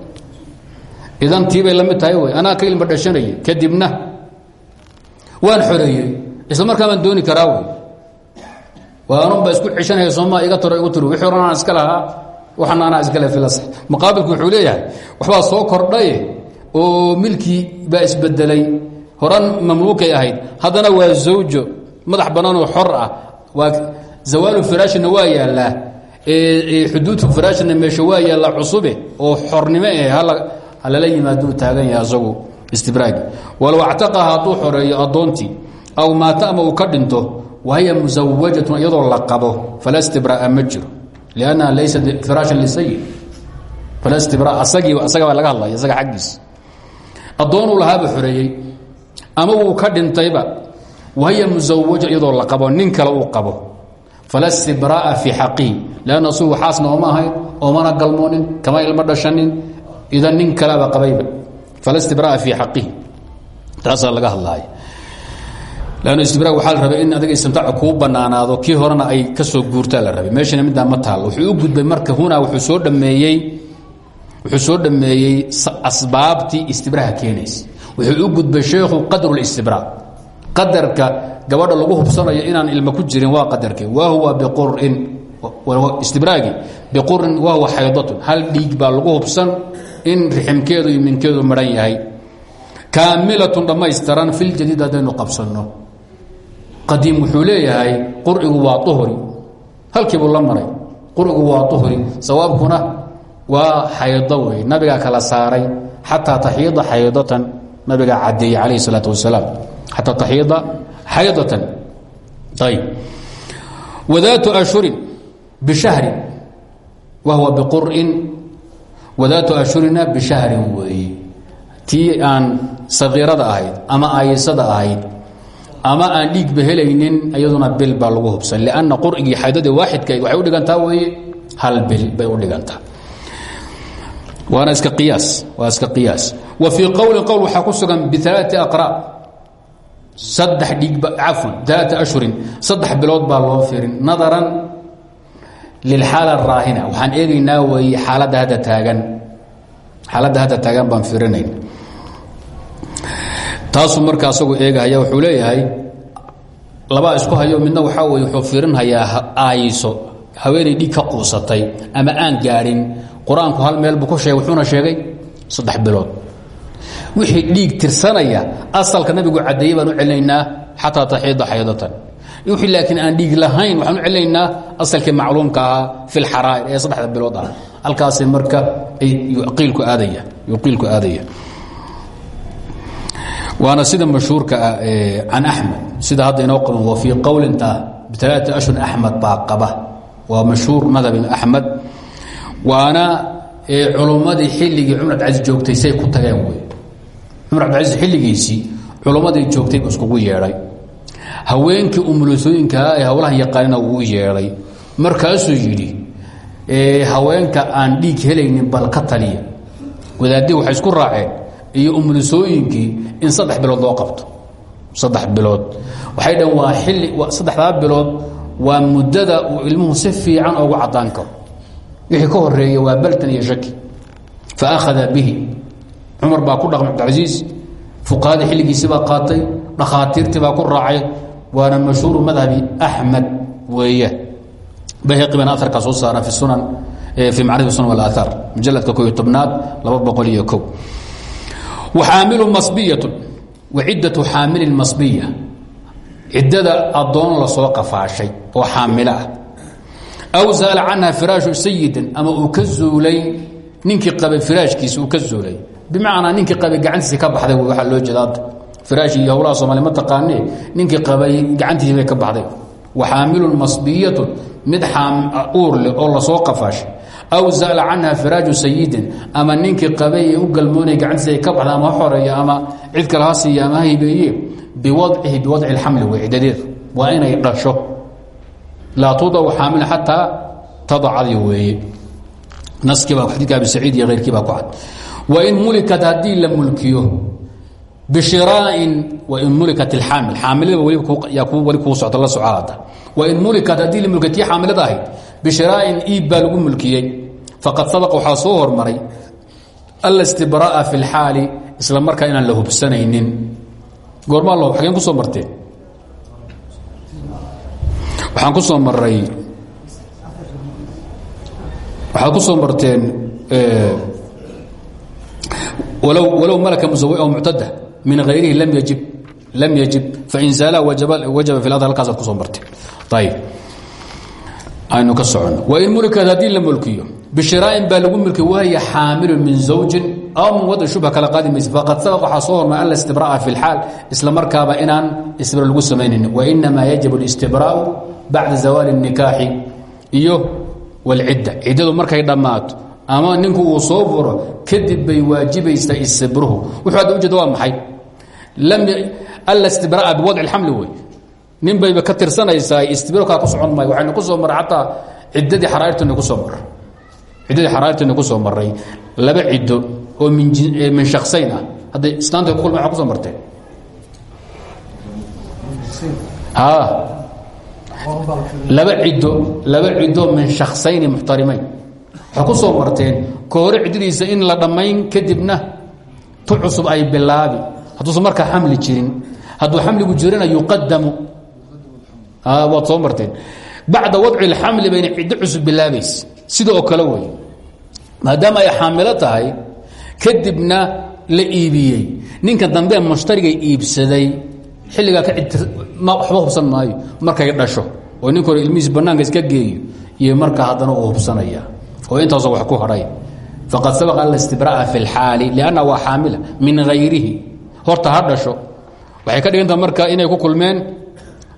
S1: Idan tiibay la mid tahay wy anaa ka ilma dhashanaya kadibna waan xoreeyey isla markaa baan dooni karaa wy waa anun baa isku ceshanaya soomaa iga taro igu tiro wixii oran iska lahaa waxana anaa iska le filas. Muqaabilku wuxuu leeyahay waxbaa soo kordhaye oo milkii baa isbedelay. Horan mamluukay ahayd. Haddana waa zawjo madax banaanoo xor ah. Waa zawaalu firaashina waa yaallaa xuduudu firaashina meesha waa yaallaa cusube oo xornimo eh halala yimaaduu taagan yahay asagu istibraagi walow actaqaha hadduu xoreeyo addoontii aw maata ama ka dhinto wahiya musawajatun iyadoo la qabo fala istibraa ma jiro. Liannaha laysat firaashan lisayid fala istibra asagii asaga baa laga hadlaya isaga xaggiis. Addoonuu lahaaba xoreeyey ama wuu ka dhintayba wahiya musawaja iyadoo la qabo nin kale uu qabo fala istibra'a fii xaqihi lanna sugu xaasna ooma ahayn oomana galmoonin kama ilmo dhashanin idan nin kaleba qabayba fala istibra'a fii xaqihi taasaa laga hadlaaya lann istibra waxaa la rabay in adiga istimtaaca kuu banaanaado kii horena ay ka soo guurtaa la rabay meeshana middaa ma taalo wuxuu u gudbay marka hunaa wuxuu soo dhameeyey wuxuu soo dhammeeyey asbaabtii istibraha keenaysa wuxuu u gudbay sheekhu qadrulistibra qadarka gabadha lagu hubsanayo inaan ilmo ku jirin waa qadarke wahuwa biqurin istibraagi. Biqurin wahuwa xaydatun. Hal dhiig baa lagu hubsan in riximkeedu iyo maran yahay. Kaamilatun dhammaystiran filjadiid haddaynu qabsanno. Qadiim wuxuu leeyahay qurcigu waa uhri halkiibuu la maray. Qurcigu waa uhri sawaabkuna waa xaydo wey nabigaa kala saaray. Xataa taxyida xaydatan nabigaa cadeeyey calayh salaatu wasalaam xataa taxyida xaydatan ayb wadaatu ashhurin bishahrin wa huwa biqurin wadaatu ashhurina bishahrin weeye tii aan sakiirada ahayd ama aayisada ahayd ama aan dhiigba helaynin iyaduna bil baa lagu hubsan lanna qurigii xaydadii waaxidkayd waxay udhigantaa weeye hal bil bay udhigantaa waana iska iyaas waa iska qiyaas wa fii qowlin qowl waxaa ku sugan bialaai aqra saddex dhiigba cafwan alaaa ashhurin saddex bilood baa loo firin nadaran lilxaala raahina. Waxaan eegaynaa weeye xaaladda hadda taagan. Xaaladda taagan baan firinayn taasuu marka asagu eegahaya wuxuu leeyahay labaa isku hayo midna waxaa weye wuxuu fiirinhayaa aayiso. Haweenay dhiig ka quusatay ama aan gaadhin qur'aanku hal meel buu ku sheegay wuxuuna sheegay saddex bilood wixii dhiig tirsanaya asalka nabigu caddeeyey baan u celinaynaa xataa taxiida xaydatan wixii laakiin aan dhiig lahayn waxaan u celinaynaa asalkii macluumka ahaa fi lxaraa'ir ee saddexda bilood ah. Halkaasi marka qiilku aadaya waana sida mashhuurka ah can axmed. Sida hadda inoo qaban wa fii qowlinta bialaati ashhur axmed baa qaba. Waa mashhuur madhab axmed. Waana culummadii xilligii cumar abdicaiis joogtay say ku tageen wey cumar abdicaiis xilligiisii culummadii joogtay buu iskugu yeedhay. Haweenkii umulusooyinkaa ee howlahan yaqaanina uu yeedhay. Markaasuu yidhi haweenka aan dhiig helaynin bal ka taliya. Wadaadii waxay isku raaceen iyo umulusooyinkii in saddex bilood loo qabto. Saddex bilood. Waxay dhaheen waa xilli saddexdaa bilood waa muddada uu ilmuhu si fiican ugu caddaan karo. Wixii ka horreeya waa baltan iyo shaki. Fa akhada bihi cumar baa ku dhaqmay cabdicasiis fuqahadii xilligiisii baa qaatay dhakhaatiirtii baa ku raacay waana mashhuuru madhabi axmed weeye. Bayhaqi bana aarkaa soo saara fi sunan fii macrifi sunan walaaaar mujaladka ko iyo tobnaad laba boqol iyo ko waxaamilu masbiyatu wa ciddatu xaamilin masbiya. Ciddada addoon la soo qafaashay oo xaamilo ah. Aw zaala canha firaashu sayidin ama uu ka qabay firaashkiisa uu bimacnaa ninkii qabay gacantiisi ka baxday waaa loo jeeda firaashi iyo howlaha soomaliya ma taqaanee? Ninkii qabay gacantiisii ka baxday. Wa xaamilun masbiyatun mid uur leh oo la soo qafaashay. Aw zala canha firaaju sayidin ama ninkii qabay u galmoonaya gacantiisa ay ka baxda ama ha ama cid kale ha siiya ama ha hibeeye biwadcihi biwadci اlxamli wey cidadeed waa inay dhasho. Laa tudaw xaamila xataa tadacadi weeye. Naskiibaa xadidka abi saciid iyo keyrkii baa ku cad wain mulikat haddii la mulkiyo bishiraain wain mulikat اlxaamil xaamilada weliyaa weli kuu socta la socoada wain mulikat haddii la mulkiya tii xaamilada ahayd bishiraain iib baa lagu mulkiyey faqad sabaqa waxaa soo hormaray alstibra'a fi اlxaali isla markaa inaan la hubsanaynin. Goormaa lo ageen ku soo marteen waxaan ku soo maray waxaad ku soo marteen walow walow malaka musawi aw muctada min hayrihi lam yajib lam yajib fain zaala wajaba wajaba fi lad halkaasaad kusoo marteen ayib aynu ka socono wain mulikat haddii la mulkiyo bishiraa'in baa lagu mulkiy wahiya xaamilun min zawjin aw min wadi shubha kala qaadi mayse faqad sabaq waxaa soo hormay an istibra'a fi lxaal isla markaaba inaan istibra lagu samaynayn wainamaa yajib اlistibraa'u bacda zawaali الnikaaxi iyo wاlcidda ciddadu markay dhammaato ama ninku uu soo furo kadib bay waajibaysaa istibruhu wuxuu hadda ujeeda waa maxay? Alla istibra'a biwadci اlxamli wey. Nin bayba ka tirsanaysaa istibrokaa ku socon maayo. Waxaynu ku soo marray xataa ciddadii xaraa'irtaynu ku soo marray. Ciddadii xaraa'irtaynu ku soo marray. Laba ciddo oo min shaksayn ah hadday islaanta ku kulma waa kuso marteen laba ciddo laba ciddo min shaksayni muxtarimayn waxay ku soo marteen ka hore ciddadiisa in la dhammayn kadibna tu cusub ay bilaabi. Hadduusan markaa xamli jirin hadduu xamligu jirana yuqadamu waad soo marteen. Bacda wadci اlxamli bayna ciddo cusub bilaabaysa sida oo kale wey. Maadaama ay xaamilo tahay kadibna la iibiyey. Ninka dambe mushtariga iibsaday. Xilligaa ka waxba hubsan maayo. Markay dhasho. Oo ninka hore ilmihiis banaanka iska geeyo. Iyo markaa haddana uu hubsanaya oo intaasoo wax ku hadhay faqad sabaqa alistibra'a fi اlxaali lianna waa xaamila min hayrihi horta ha dhasho. Waxay ka dhiganta marka inay ku kulmeen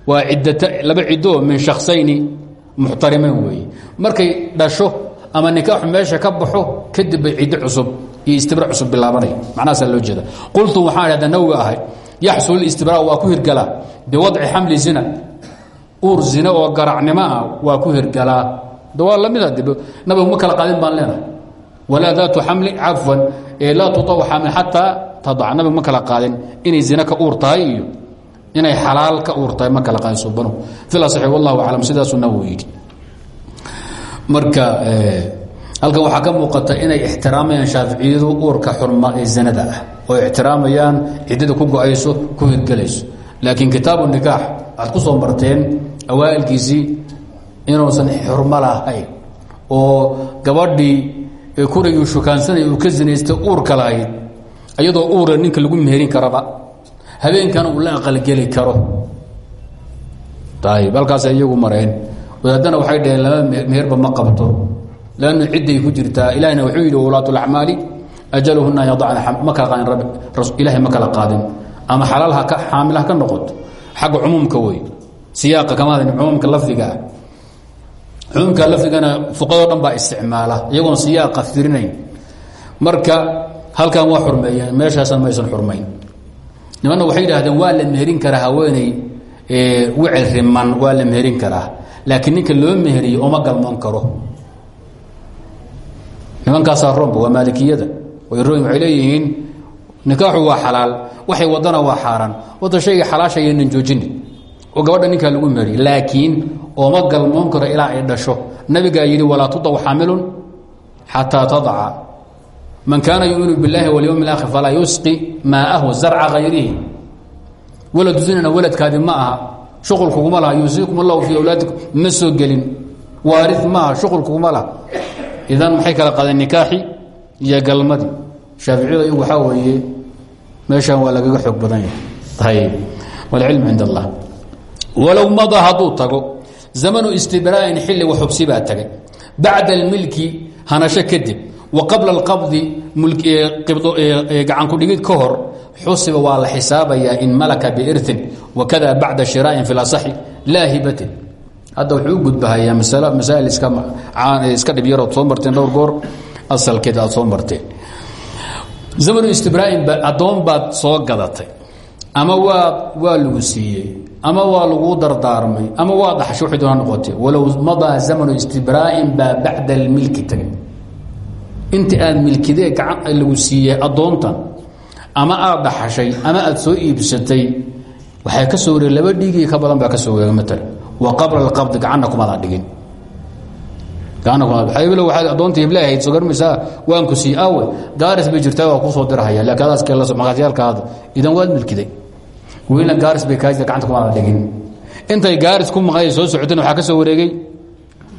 S1: waa laba ciddo min shaksayni muxtarimeyn weeye markay dhasho ama nikaaxu meesha ka baxo kadib bay ciddo cusub iyo istibra cusub bilaabanaya macnahaasaa loo jeeda qultu waxaan idhahda nawiga ahay yaxsul istibra waa ku hirgalaa biwadci xamli zina. Uur zina oo garacnimo ah waa ku hirgalaa waa la mid hadi nabigu ma kala qaadin baan leenahay. Walaa daatu xamli cafwan ee laa tutaw xamli xataa tadac nabigu ma kala qaadin inay zina ka uur tahay iyo inay xalaal ka uur tahay ma kala qaadin subanu fil asaxi wallahu aclam sidaasuu nabigu yidhi. Marka halkan waxaa ka muuqata inay ixtiraamayaan shaaficiyadu uurka xurma ee zanada ah oo ixtiraamayaan ciddada ku go'ayso ku hirgelayso laakiin kitaabu nikaax waxaad ku soo marteen awaa'ilkiisii inuusan xurmo lahayn oo gabadhii kurigii shukaansanaya uu ka zinaystay uurka lahayd iyadoo uura ninka lagu meherin karaba. Habeenkana uu la aqalgeli karo. Ayb halkaasay iyagu mareen. Wadaadana waxay dhaheen lama meherba ma qabto. Lannu cidday ku jirtaa. Ilahina wuxuu yidhi wulaat lacmaali ajaluhuna yadacna ma kala qaadin rabi ilahay ma kala qaadin. Ama xalaal ha ka xaamil ha ka noqoto. Xagga cumuumka wey siyaaqa kama hadin cumuumka lafdiga ah cumuumka lafdigana fuqadoo dhan baa isticmaala iyagoon siyaaqa firinayn marka halkan waa xurmeeyeen meeshaasna maysan xurmayn nimanna waxay yidhahdeen waa la meherin karaa haweeney wicel riman waa la meherin karaa. Laakiin ninka loo meheriyo oma galmoon karo. Nimankaasaa romba waa maalikiyada. Wayroyin waxay leeyihiin nikaaxu waa xalaal waxay wadana waa xaaraan. Wadda shayga xalaasha yaynan joojini oo gabadha ninkaa lagu meheriy laakiin ooma galmoon karo ilaa ay dhasho nabigaa yidhi walaa tudaw xamilun xataa tadaca man kaana yuminu biاllahi walyowm اlaakhir falaa yusqi maa'ahu zarca hayrihi walad zinana waladkaadi ma aha shuqul kuguma laha yuusiikum allahu fii awlaadikum ma soo gelin waari maaha shuqul kuguma laha idan maxay kala qaadeen nikaaxi iyo galmadii shaaficiyada iyagu waxaa weeye meeshan waa lagaga xoog badan yahay ayb wاlcilm cind allah walow mada hadduu tago zamanu istibraa'in xilli waxubsi baa tagay. Bacda almilki hanasho kadib wa qabla alqabdi gacan kudhigid ka hor xusiba waa la xisaabayaa in malaka biirtin wakada bacda shiraa'in fi lasaxi laa hibatin hadda wuxuu u gudbahayaa masaa'il iska dhib yarood soo marteen dhowr goor asalkeed aad soo marteen. Zamanu istibraa'in ba addoon baad soo gadatay ama waa waa lagu ama waa laguu dardaarmay ama waa dhaxsho waxay doona noqotee walow madaa zamanu istibraa'in baa bacda almilki tagay. Inta aad milkidee gacan lagu siiyey addoontan ama aad dhaxashay ama aad soo iibsatay waxay ka soo wareeg laba dhiigii ka badan baa ka soo wareega maala wa qabla alqabdi gacanna kumaadaan dhigin. Gacanna kumaad heblo waxaad addoonta hebla ahayd soo garmaysaa waan ku sii awe gaaris bay jirtaa waa ku soo dirahaya laakiin adaas kale maqaasyaalkaada idan waad milkiday welina gaaris bay kaajida gacanta kumaadaan dhigin intay gaaris ku maqay soo socoteen waxaa ka soo wareegay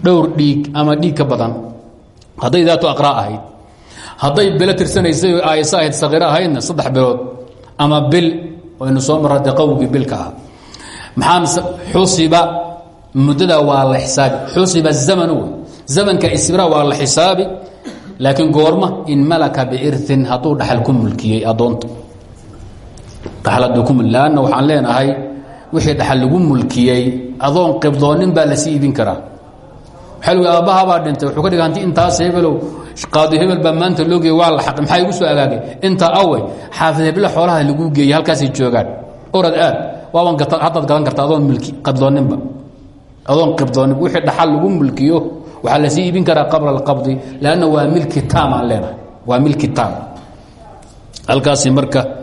S1: dhowr dhiig ama dhiig ka badan. Hadday daatu aqraa ahayd hadday tirsanaysay aaysa ahayd sakiiro ahaydna saddex bilood ama bil aynu soo marra dee bilka ah xusiba muddada waa la xisaabi. Xusiba zamanu zamanka istibraa waa la xisaabi. Laakiin goorma in malaka biirtin hadduu dhaxal ku mulkiyey addoonta waxaan leenahay wixii dhaxal lagu mulkiyey adoon qibdoonin baa la sii iibin karaa. Xalwi aabbahabaa dhintay wuxuu ka dhiga hanti intaas hebelow qaadi hebel baa maanta loo geeyey waa la soo agaagay? Intaa awey xaafid heble xoolaha lagu geeyey halkaasay joogaan. Orad aad waaban haddaad gadan karta adoon milki qibdooninba adoon qibdoonin wixii dhaxal lagu mulkiyo waxaa la sii iibin karaa qabla alqabdi lanna waa milki taam aan waa milki taam. Halkaasi marka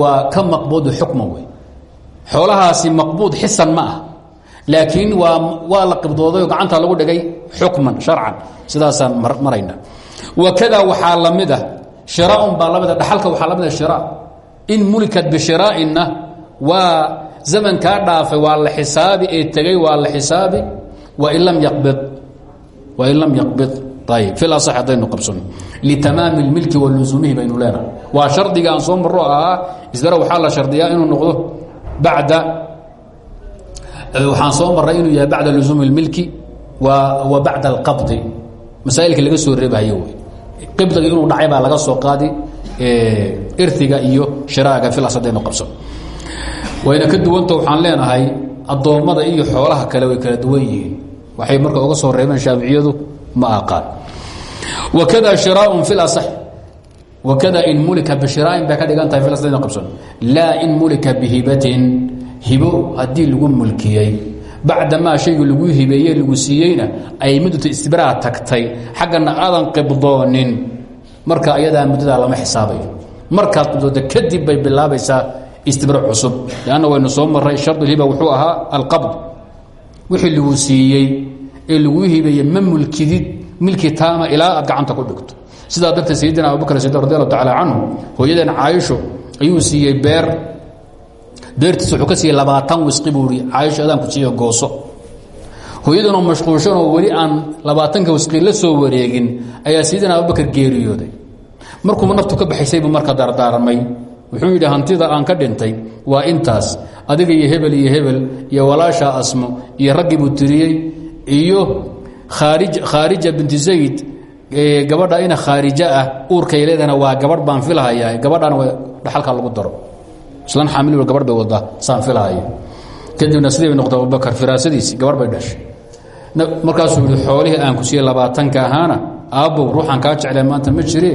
S1: waa ka maqbuudu xukman wey xoolahaasi maqbuud xisan ma ah laakiin waa waa la qibdooday gacanta lagu dhigay xukman sharcan sidaasaan marayna wakada waxaa la mid ah shiraaun baa la mid a dhaxalka waxaa la mid a shira in mulikat bishiraa'inna waa zamankaa dhaafay waa la xisaabi ee tegey waa la xisaabi wain lam yaqbid wain lam yaqbid litamaami اlmilki wa lusuumihi baynu leenahay waa shardiga aan soo maro ahaa isdara waxaa la shardiyaa inuu noqdo bacda waxaan soo maray inuu yahay bacda lusuumi اlmilki wa bacda alqabdi masaa'ilka laga soo reebahayo wey qibdiga inuu dhacay baa laga soo qaadi irtiga iyo shiraaga filas haddaynu qabsano wayna ka duwanta waxaan leenahay addoommada iyo xoolaha kale way kala duwan yihiin waxay marka uga soo reebeen shaaficiyadu ma aqaan. Wakada shiraaun fi lasax wakada in mulika bishiraain bay ka dhigan tahay filas haddaynu qabsano laa in mulika bihibatin hibo haddii lagu mulkiyey bacdamaa shaygii lagu hibeeye lagu siiyeyna ay muddatu istibraa tagtay xaggana marka ayadaa muddadaa lama xisaabayo. Markaad qibdooda kadib bay bilaabaysaa istibra cusub. Lanna waynu soo maray sharduhiba wuxuu ahaa alqabd. Wixii lagu siiyey ee lagu hibeeye ma mulkidid milki taama ilaa gacanta ku dhigto. Sidaa darteed sayidina abubakr sidi radi allahu tacaala canhu hooyadeen caaisho ayuu siiyey beer. Beertiis wuxuu ka siiyey labaatan wisqi buu i caaisho adaan ku siiyo gooso. Hooyadanoo mashquulshanoo weli aan labaatanka wisqi la soo wareegin ayaa sayidina abubakar geeriyooday. Markuuma naftu ka baxaysaybu marka dardaarmay. Wuxuu yidhi hantida aan ka dhintay waa intaas. Adiga iyo hebel iyo hebel iyo walaasha asmo iyo raggii buu tiriyey iyo khaarija binti zayd gabadha ina khaarija ah uurkay leedana waa gabadh baan filhayaa gabadhana waa dhaxalka lagu daro. Islan xaamil gabadh bay wadaa saan filahaya kadibna sidii bay noqotay abubakar firaasadiisi gabadh bay dhashay. Markaasuu yihi xoolihii aan ku siiyey labaatanka ahaana aabbow ruuxaan kaa jeclay maanta ma jire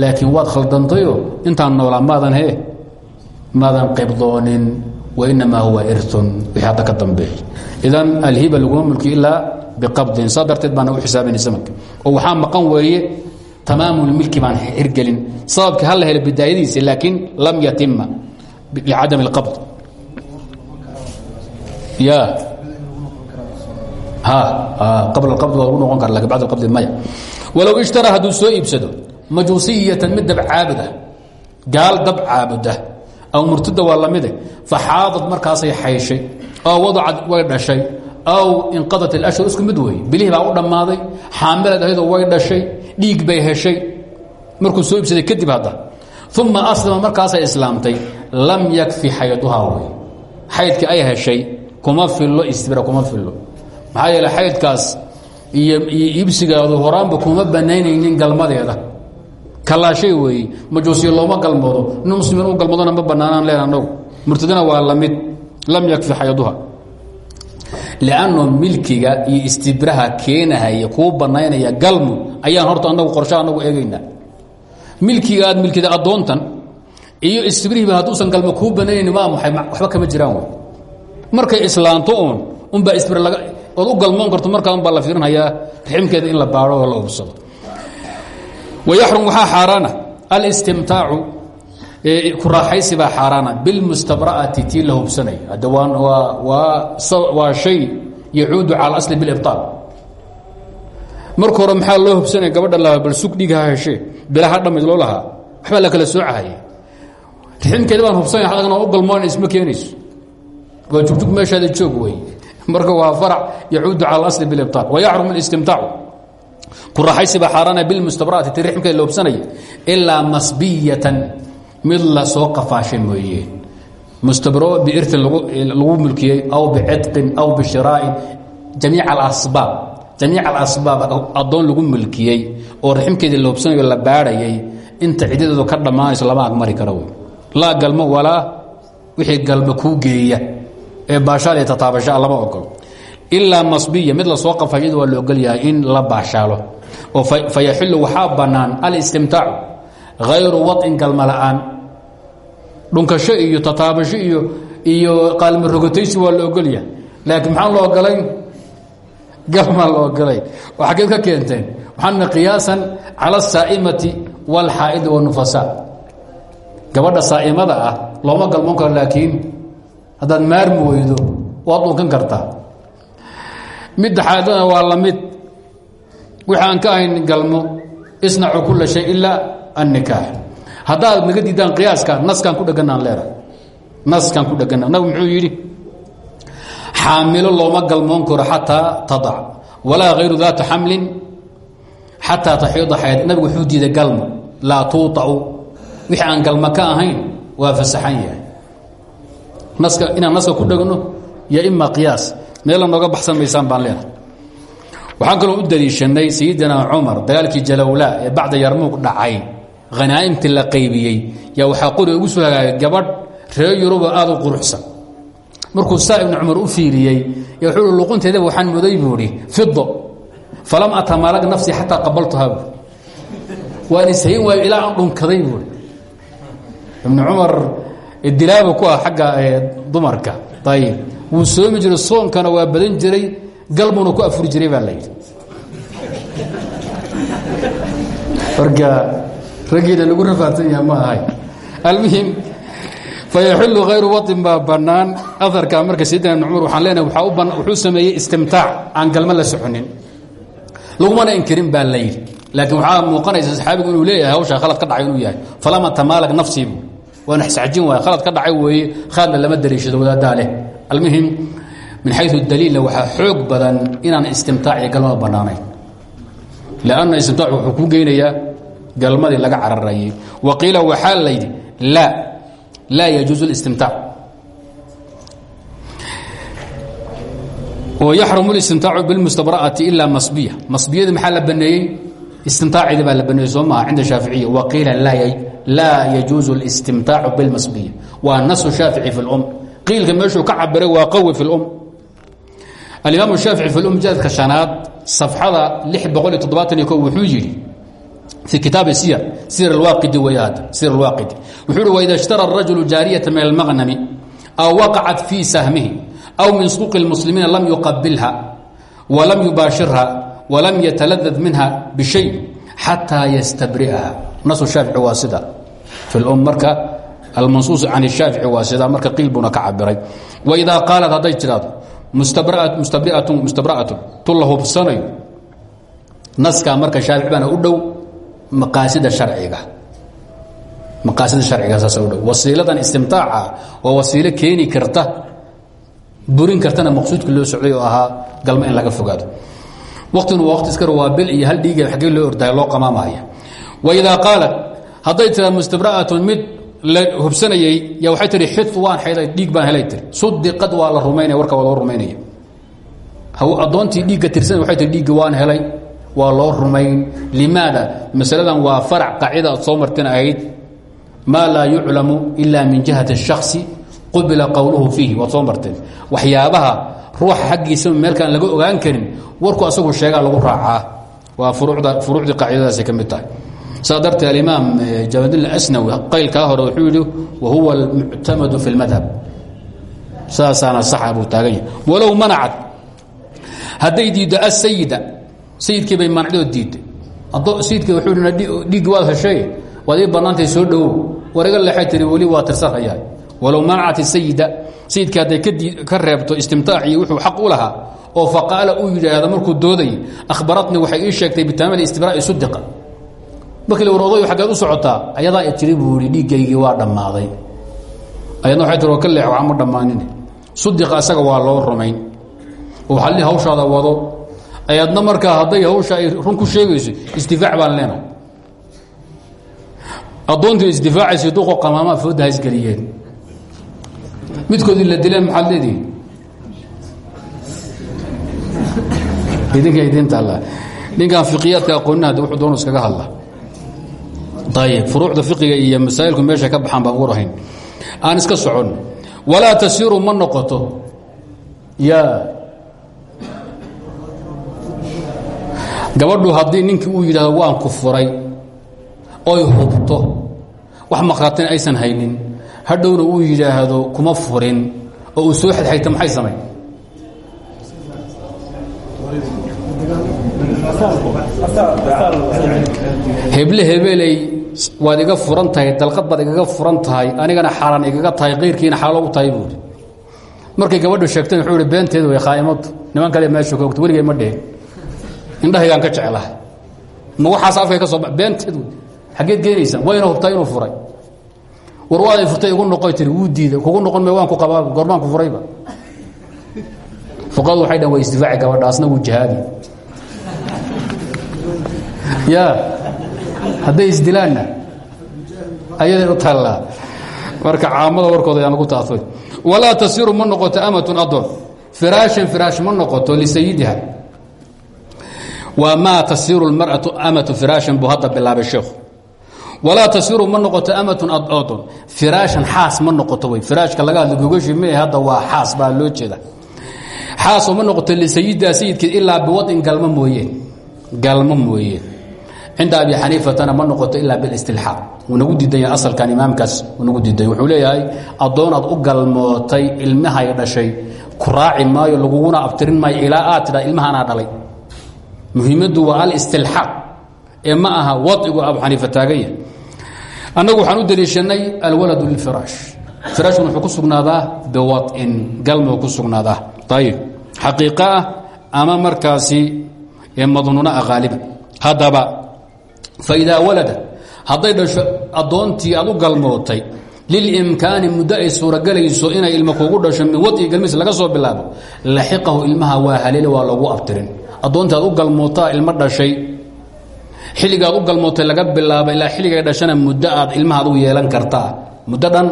S1: laakiin waad khaldantayo intaan noolaa maadan he maadan qibdoonin winamaa huwa irun wixii hadda ka dambeeyey idan alhiba laguma mulkiyo ilaa biqabdin saa darteed baana u xisaabanaysa marka oo waxaa maqan weeye tamaamulmilki baan hirgelin sababka ha la bidaayadiisa laakiin lam yatima licadam اlqabd ya qabla qabd waa gu noqon kara laakiin bacd qabdi maya walow ishtara hadduu soo iibsado majuusiyatan mid dab caabud ah aw murtada waa lamide faxaadad markaasay xayshay oo wadacad way dhashay aw inqadat اlashhur isku mid weeye bilihii baa u dhammaaday xaamilad ahaydoo way dhashay dhiig bay heshay. Markuu soo iibsaday kadib hadda. Uma aslama markaasay islaamtay lam yakfi xayduhaa wey xaydkii ay heshay kuma fillo istibra kuma fillo. Maxaa yeele xaydkaas iyo iibsigaadu horaanba kuma banaynaynin galmadeeda kalaashay weeye majuusiya looma galmoodo. Nin muslimiin u galmadona ma banaanaan leen anagu waa la mid. Lam yakfi xayduha lanno milkiga iyo istibraha keenahaya kuu banaynaya galmu ayaan horta anagu qorsha anagu eegaynaa milkiga aad milkida addoontan iyo istibrihiba hadduusan galmo kuu banaynayn waa maxay waxba kama jiraan wey markay islaanto uun unbaa istibr ood u galmoon karto markaa unbaa la fiirinhayaa raximkeeda in la baadho oo la hubsado wayaxrum waxaa xaaraana alistimtaacu ku raaxaysi baa xaaraana bilmustabra'ati tii la hubsanaya hadda waa shay yacuudu cala asli bilibطaal marka hore maxaa loo hubsanaya gabadha lahaa bal sug dhiig ha heshee bilaha dhammayd loo lahaa waxbaa la kala soocahaya riximkeeda baan hubsanaya adagna u galmoona isma keenayso waa jugjug meeshaada joog wey marka waa farac yacuudu cala asli bilibطaal wayaxrum اlistimtaacu ku raaxaysi baa xaaraana bilmustabra'ati tii riximkeeda la hubsanaya ilaa masbiyatan mid la soo qafaashay mooye. Mustabro biirtin lagu mulkiyey aw bicitqin aw bishiraa'in jamiic alasbaab jamiic alasbaab addoon lagu mulkiyey oo raximkeedii la hubsanayo la baadhayay inta cidadeedu ka dhammaanayso lama agmari karo wey. Laa galmo walaa wixii galmo kuu geeya ee baashaal iyo tataabashaa lama ogolo ilaa masbiya mid la soo la soo qafayd waa laogolyahay in la baashaalo. Oo fayaxilu waxaa bannaan alistimtaacu hayru wain galmala'aan dhunkasho iyo tataabasho iyo iyo qaalmarogotaysi waa la ogolyahay laakiin maxaan lo ogolayn? Galmaa la ogolayn. Oo xaggeed ka keenteen waxaana qiyaasan cala asaa'imati wاlxaa'idi wاnufasaa gabadha saa'imada ah looma galmo karo laakiin haddaad maarmi weydo waad dhunkan kartaa midda xaadana waa la mid. Wixi aan ka ahayn galmo isnacu kula shay ilaa annikaax haddaad naga diidaan qiyaaska naskaan ku dheganaan leedahay. Naskaan ku dhegana nabigu muxuu yidhi xaamilo looma galmoon karo xataa tadac walaa hayru daata xamlin xataa taxiida xayd nabigu wuxuu diiday galmo laa tuuطacu wixii aan ka ahayn waa fasaxan yahay. Naska inaan naska ku dhegno yo ima qiyaas meella nooga baxsan maysaan baan leenahay waxaan kaloo u daliishanay sayidina cumar dagaalkii jalowlaa ee bacda yarmuuq dhacay. Hanaaimtii la qaybiyey. Yaa waxaa qori ugu soo hagaagay gabadh reer yuruba aad u quruxsan. Markuu saa cumar u fiiriyey y wuxuu i luqunteedaba waxaan muday buu idhi falam atamaalag nafsi xataa qabaltuha bu waan ishayn waayo ilaa aan dhunkaday buui ibnu cumar dilaaba ah xagga dumarka. Ayib wuu soomi jiray soonkana waa badan jiray galbuna ku afuri jiray baa layidhi marka raggiina lagu rafaadsan yaha ma ahay. Almuhim fayaxilu hayru waطin baa bannaan. Aarka marka sayidina ibn waxaan leenahay wuxuu sameeyey istimtaac aan galmo la soconin. Lagumana inkirin baa la yidhi. Laakiin waxaa muuqanaysa saxaabigu inuu leeyahay hawshaa khalad ka dhacay inuu yahay. Falama tamaalag nafsiibu waa naxsajin waay khalad ka dhacay weeye khaladna lama dariishado wadaaddaa leh almuhim min xayu daliilna waxaa xoog badan inaan istimtaac iyo galmada bannaanayn lanna istimtaac wuxuu ku geynayaa galmadii laga cararayay wa qiila waxaa la yidhi laa laa yajuuzu اlistimtaac ويxرم الاsتمتاaع بالمستبرأة إلا مصبية مصبiyada maxaa la baneeyey اstimtاacdi baa la baneeyey soo maha cinda شhaaفiعية وqiila laa يجuuز الاsتimتاaع بالمصبية waa نص شhaaفiعي في الأم iilka meeshuu ka cabiray waa qawi fi um alimaam shaafici fi um jadka shanaad safxada wuxuu yidhi fii kitaab siyar sir waaqidi wad sir waaqidi wuxuu uhi waida ishtara rajulu jaariyata min almaqnami aw waqacat fii sahmihi aw min suuqi اlmuslimiina lam yuqabilha walam yubaashirha walam yataladad minha bishay xataa yastabri'aha. Nasu shaafici waa sida. I um marka almansuus can shaafici waa sidaa marka qiil buuna ka cabiray. Waidaa qaalad hadday tidhaahdo mustabra'atun mustabra'atun tu la hubsanayo. Naskaa marka shaafic baana u dhow maqaasida sharciga. Maqaasida sharciga saasa u dhow. Wasiiladan istimtaaca waa wasiilo keeni karta burin kartana maqsuudka loo socday oo ahaa galma in laga fogaado. Waktinu waa waqti iskar waa bel iyo hal dhiiga xaggee hubsanayey ya waxay tihi xid waan xayday dhiig baan helay tiri sudiqad waa la rumaynaya warka waa loo rumaynaya addoontii dhiigga tirsan waxay tii dhiigga waan helay waa loo rumayn limaada masaladan waa farac qaacida aad soo martin ahayd maa laa yuclamu ila min jihati الشhaksi qubila qowluhu fiihi waad soo marteen waxyaabaha ruuxa xaggiisa meelkaan laga ogaan karin warku asagu sheegaa lagu raacaa waa furuucda furuucdii qaacidadaasay ka mid tahay saa dartee alimaam jamadin asnawi qaylkaa hore wuxuu yidhi wa huwa almuctamadu fi اlmadhab saasaana saxa buu taagan yahay. Walow manacad. Hadday diiddo asayida sayidkii bay manacdood diidday sayidkii wuxuu dhiiggi waad heshay waad ii bannaantay soo dhowow war iga leexay tiri weli waa tirsanhayaa walow manacat sayida sayidkii hadday ka reebto istimtaaciyo wuxuu xaq u lahaa oo faqaala uu yidhaahdo markuu doodayay akhbaratnii waxay ii sheegtay bitaamali istibraa'i sudiqa markii la war odayu xaggeed u socotaa ayadaa i tiri buu yihi dhiiggaygii waa dhammaaday. Ayadna waxay tiri waa ka leex waxaa ma dhammaanin sudiqa isaga waa loo rumayn. Oo xalli hawshaada wado. Ayadna markaa hadday hawsha ay run ku sheegayso isdifaac baan leenahay. Addoontii isdifaacaysa duqo qamaamaa fooda haisgeliyeen midkoodii la dileen maxaad leedihi idinka idinta ninkan fiqiyaadka aqoonina haddi wuxuu doonu iskaga hadla ayib furuucda fiqiga iyo masaa'ilku meesha ka baxaan baan ugu rahayn. Aan iska socon. Walaa tasiru ma noqoto. Yaa gabadhu haddii ninkii uu yidhahdo waan ku furay oy hubto. Wax maqhaatin aysan haynin. Hadhowna uu yidhaahdo kuma furin. Oo uu soo xadxayta maxay samayn heble hebeley waad iga furan tahay dalqad baad igaga furan tahay anigana xaaraan igaga tahay kayrkiina xaalo u tahay buuri markay gabadhu sheegteen wuxuu ihi beenteedu way khaa'imadu niman kale meesha koogto weligay ma dhihin indhahaygaan ka jeclahay. Ma waxaas afkay ka soo ba beenteed xaggeed geenaysaa wayna hubtaa inuu furay. War waaday furtay igu noqoy tiri wuu diiday kugu noqon me waan ku qabaa goormaan ku furayba. Fuqadu waxay dhan way isdifaaci gabadhaasna wuu jihaadi hadday isdilaanna ayaday u taallaa marka caamada warkooda ayaan lagu taafay walaa tasiru ma noqoto amatun adoon firaashan firaash ma noqoto lisayidiha waa maa tasiru lmar'atu amatu firaashan buu hadda bilaabay sheekhu walaa tasiru ma noqoto amatun adon firaashan xaas ma noqoto wey firaashka laga hadla ma hadda waa xaas baa loo jeeda xaasoo ma noqoto lisayidiha sayidkeed ilaa biwadin galmo mooye. Galmo mooye cinda abi xaniifatana ma noqoto ilaa bilistilxaaq wuu nagu diidanya asalkan imaamkaas wuu nagu diidanya wuxuu leeyahay addoonaad u galmootay ilmahay dhashay ku raaci maayo laguguna abtirin maayo ilaa aad tidha ilmahaanaa dhalay muhiimaddu waa alistilxaaq ee ma aha wadcigu abu xaniifa taaganya annagu waxaan u daliishanay alwaladu lilfiraash firaashkun wuxuu ku sugnaadaa biwadin galmuu ku sugnaadaa ayib xaqiiqa ah ama markaasi madnuuna ah haaliban haddaba faidaa walada hadday dhasho addoontii aad u galmootay lilimkaani muddo ay suurogelayso inay ilmo kugu dhasho min wadii galmiis laga soo bilaabo laxiqahu ilmaha waa haleele waa loogu abtirin addoontii aad u galmootaa ilmo dhashay xilligaad u galmootay laga bilaabo ilaa xilligay dhashana muddo aad ilmaha adugu yeelan kartaa. muddo dhan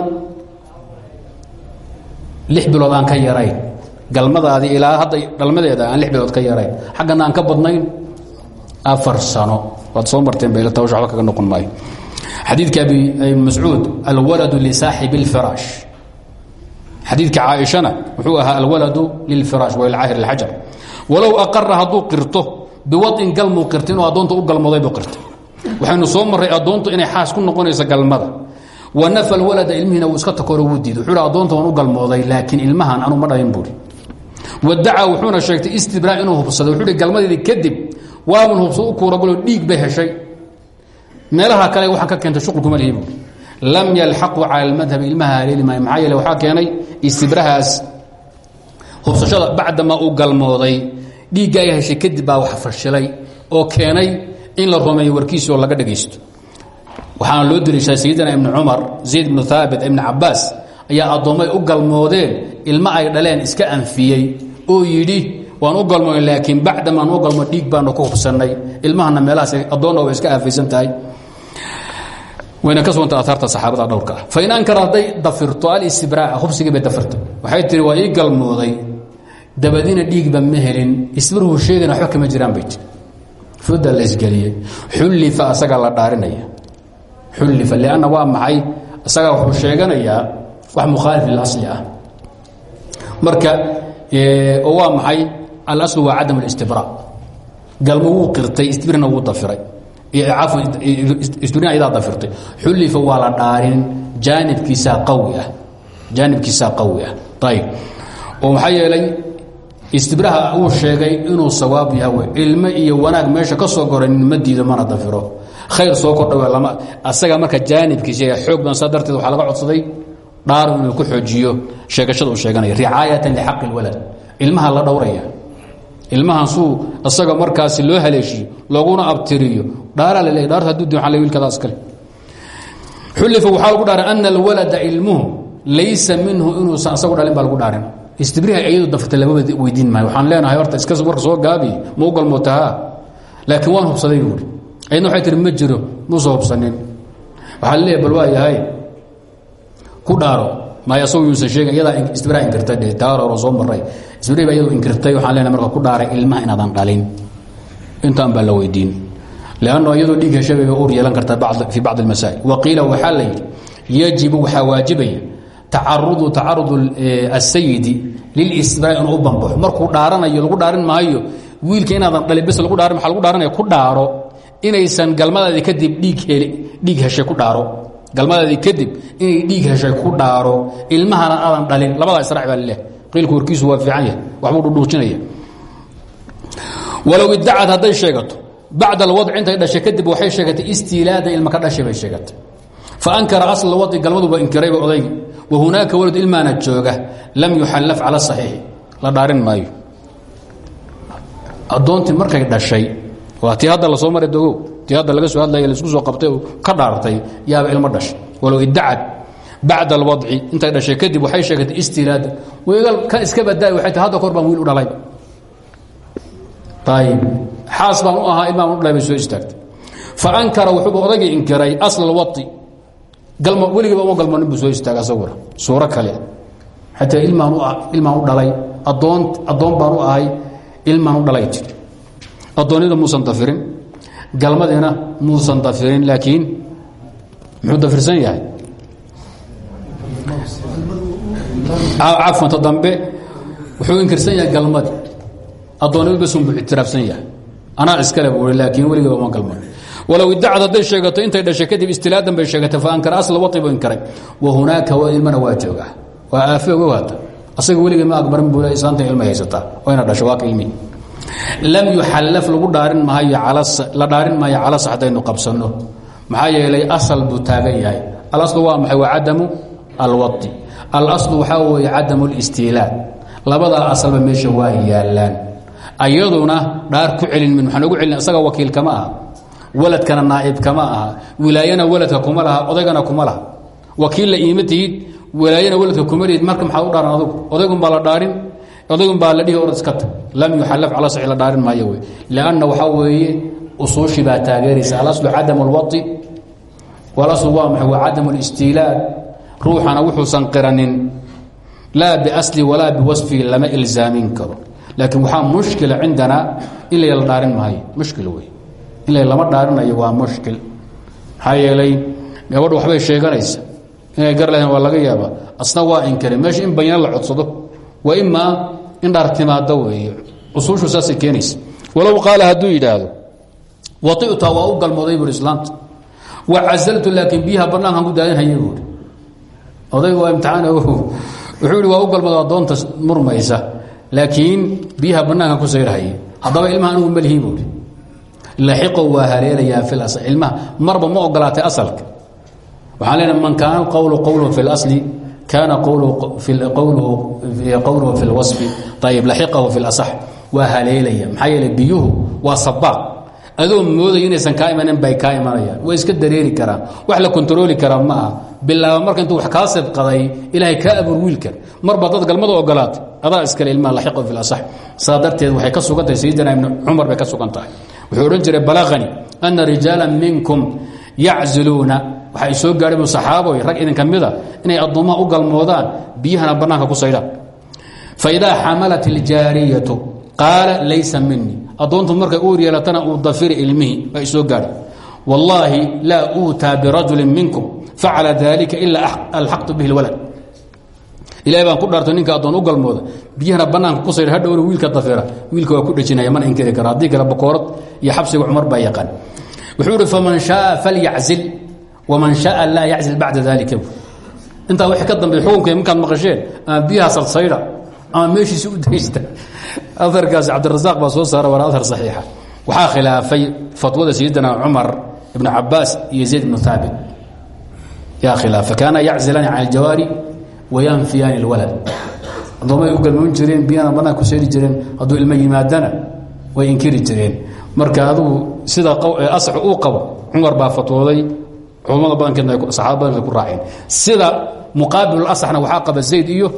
S1: lix bilood aan ka yarayn galmadaadii ilaa afar sano waad soo marteen baylata hawsha waxba kaga noqon maayo. Xadiidka abi mascuud alwaladu lisaaxibi اlfiraash xadiidka caaishana wuxuu ahaa alwaladu lilfiraash walilcaahir اlxajar walow aqara hadduu qirto biwadin galmuu qirta inuu addoonta u galmooday buu qirtay. Waxaynu soo marray addoontu inay xaas ku noqonayso galmada. Wa nafa alwalada ilmihiina wuu iska takoro wuu wuxuu addoonta u galmooday laakiin ilmahan anu ma dhalin buuri wadacaa wuxuuna sheegtay istibraa inuu hubsaday wuxuu hi kadib waamun hubsad u kuuragalo dhiig bay heshay. Meelaha kale waxaan ka keentay shuqulkuma lihi buuri lam yalxaqu cala almadhabi ilmaha haleeli maayo maxaa yeele waxaa keenay istibrahaas. Hubsashada bacdamaa uu galmooday. Dhiigga ay heshay kadib baa wax fashilay oo keenay in la rumeeyo warkiisi oo laga dhagaysto. Waxaana loo deliishaa sayidina ibni cumar zayd ibnu haabit ibni cabaas ayaa addoommay u galmoodeen ilmo ay dhaleen iska anfiyey oo yidhi waan u galmoon laakiin bacdamaan u galmo dhiig baanu ku hubsannay. Ilmahana meelahaas addoonna way iska aafaysan wayna ka suganta ahaarta saxaabada dhowrka. Ah fain ankara hadday dafirto alistibraa hubsigii bay dafirtay waxay tihi waa ii galmooday. Dabadina dhiigba ma helin. Isbirhu sheegana waxba kama jiraan bay fooda la isgeliyey. Xullifa asagaa la dhaarinaya. Xullifa lianna waa maxay? Isagaa wuxuu sheeganayaa wax mukhaalif lilasli ah. Marka oo waa maxay alaslu waa cadam اlistibra galmo wuu qirtay istibirna wuu dafiray. Istibirna ayadaa dafirtay. Xullifa waa la dhaarin jaanibkiisaa qawi ah. Jaanibkiisaa qawi ah. Ayib oo maxaa yeelay istibraha uu sheegay inuu sawaab yahay. Ilmo iyo wanaag meesha ka soo goranin ma diido mana dafiro. Marka jaanibkiisa xoog badan saa darteed laga codsaday dhaar inuu ku xoojiyo. Sheegashada uu sheeganaya ricaayatan lixaqi اlwalad ilmaha la dhowraya ilmahan suu isaga markaasi loo haleeshiyo looguna abtiriyo. Xullifa waxaa lagu dhaaray ana alwalada ilmuhu laysa minhu inuusan isagu dhalin baa lagu dhaarin. Istibriha iyadu dafirta lama weydiin maayo. Waxaan leenahay horta iska warka soo gaabi ma u galmootahaa laakiin waan hubsaday buuri ayadna waxay tihi ma jiro muusa hubsanin. Waxaa leeyahay bal yahay ku dhaaro. Maayo asagu yuusan sheegin iyadaa istibraha inkirtay dhe taaroro soo maray istibrihi baa iyadu inkirtay waxaan leenahay marka ku dhaaray ilmaha inaadan dhalin. Intaan baa la weydiin. Leanno iyadoo dhiig heshabay bay ur yeelan kartaa fii bacdi almasaa'il. Wa qiila waxaa la yidhi yajibu waxaa waajibaya tacarudu tacarud asayidi lilisbaa inuu u bambaxo markuu dhaaranayo lagu dhaarin maayo wiilka inaadan dhalin bes lagu dhaarin maa lagu dhaaranaya ku dhaaro. Inaysan galmadaadii kadib dhiig heli dhiig heshay ku dhaaro. Galmadaadii kadib inay dhiig heshay ku dhaaro. Ilmahana aadan dhalin. Labadaa israac baa lileh qiilku warkiisu waa fiican yahay waxbuu dhudhuujinaya. Walow idacad hadday sheegato bacda alwadci intay dhashay kadib waxay sheegatay istiilaadan ilma ka dhashay bay sheegatay. Faankara asla wadci galmaduba inkirayba odaygi wahunaaka walad ilmaana jooga lam yuxallaf cala saxiixi. La dhaarin maayo. Addoontii markay dhashay waa tii hadda la soo maray dogow tii hadda laga soo hadlaya la isku soo qabtay ka dhaartay yaaba ilmo dhashay. Walow idacad bacda alwadci. Intay dhashay kadib waxay sheegatay istilaada weegal ka iska badaay waxay tahay hadda kor baan wiil u dhalay. Ayib xaas baan u ahaa ilmaan u dhalay bay soo istaagtay. Fa ankara wuxuuba odaygii inkiray asla alwadci. Galmo weligiiba uma galmo ninbuu soo istaaga asaguna. Suuro kale. Xataa ilmaan u ilmaan u dhalay. Addoon addoon baan u ahay ilmaan u dhalay jir. Yahay cafanta dambe wuxuu inkirsan yahay galmadii addoonnimadu basun buu ictiraafsan yahay. Anaa iskale buui laakiin weligiiba uma galmo walow idacad hadday sheegato intay dhashay kadib istilaadan bay sheegatay fa ankara asla wai buu inkaray. Wa hunaaka wa ilmana waa jooga waa aafe ogow hadda asaga weligii ma aqbarin buu islaanta ilma haysataa wayna dhasho waa ka ilmihi lam yuxallaf lagu dhaarin maayo la dhaarin maayo calas haddaynu qabsanno. Maxaa yeelay asal buu taagan yahay. Alaslu waa maxay? Waa cadamu alwadi alaslu waxaa weeye cadamu listiilaa labadaa asalba meesha waa yaallaan ayaduna dhaar ku celin min waxaan ugu celin isaga wakiil kama aha. Waladkana naaib kama aha. Wilaayana waladka kuma laha odaygana kuma laha. Wakiilla iima tihid wilaayana waladka kuma lihid marka maxaa u dhaaran adugu? Odaygun baa la dhaarin odaygun baa la dhihi orad iska tag. Lam yuxallaf cala saxi la dhaarin maayo wey lianna waxaa weeye usuushii baa taageeraysa. Alaslu cadamu alwadi walaslu waa maxay? Waa cadamu listiilaa ruuxana wuxuusan qiranin laa biasli walaa biwasfihi lama ilzaamin karo. Laakiin waxaa mushkila cindana in la la dhaarin maayo. Mushkil wey in la lama dhaarinayo waa mushkil. Maxaa gabadhu waxbay sheeganaysa. Inay gar lahayn waa laga yaabaa. Asna waa inkare meesha in bayna la codsado wa imaa in dhaar timaado weeye. Usuushu saasay keenaysa. Walow qaala hadduu yidhaahdo wai'ta waa u galmooday buuri islaamta. Wa casaltu laakiin biyaha bannaankan ku daadinhaya odaygu waa imtiaan wuxuu i waa u galmado doonta murmaysa laakiin biyaha banaanka ku sayrhaya haddaba ilmaha anigu malihi buui laxiqo waa haleelayaa asl ilmaha marba ma ogolaatay asalka. Waxaan leenaha man kaana alqowlu qowlun fi lasli kaana qowluhu fi lwasfi ayib laxiqahu fi lasax waa haleelaya. Maxaa yeele biyuhu waa sabaaq. Adoo moodayo inaysan kaa imanan bay kaa imanayaan way iska dareeri karaan. Wax la kontarooli karaa ma ah bilaaba marka intuu wax kaa sidqaday ilaahay kaa abuur wiilkan marba dad galmada ogolaatay. Adaa iskale ilmaha laxiqahu fi اlasax saa darteed waxay ka sugan tahay sayidina ibni cumar bay ka sugan tahay wuxuu odhan jiray balaqani ana rijaala minkum yacziluuna. Waxay soo gaadheen saxaaboy rag idin ka mida inay addoommaha u galmoodaan biyahana bannaanka ku saydhaan faidaa xamalat iljaariyatu qaala laysa minii addoontu markay uur yeelatana uu dafiri ilmihii baa isoo gaadhi wallaahi laa uutaa birajulin minkum facala dalika ilaa alxaqtu bihi اlwalad ilahay baan ku dhaartay ninka addoon u galmooda biyahana bannaanka ku sayr hadhowna wiilka dafira wiilka ku dhejinaya mana inkiri kara haddii kale bakoorad iyo xabsiga cumar baa yaqaan wuxuu ihi faman shaaa falyaczil waman shaaa laa yaczil bacda dalika intaa wixii ka dambeey xukunka markaad maqasheen ama biyaha salsaydha ama meeshiisi u daysta aarkaasi cabdirasaaq baa soo saara waana ahar saxiixa waxaa khilaafay fatwada sayidina cumar ibn cabaas iyo zayd ibnu yaa khilaafa kaana yaczilaani can aljawaari wayanfiyaani اlwalad addoomay u galmoon jireen biyana bannaan ku seeri jireen hadduu ilmo yimaadana way inkiri jireen marka adugu sida asax uu qabo cumar baa fatwooday culmada badankeedna saxaaba badankeed ku raaceen sida muqaabil asaxna waxaa qaba zayd iyo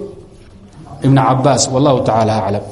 S1: ibn cabaas wallahu tacaala aclam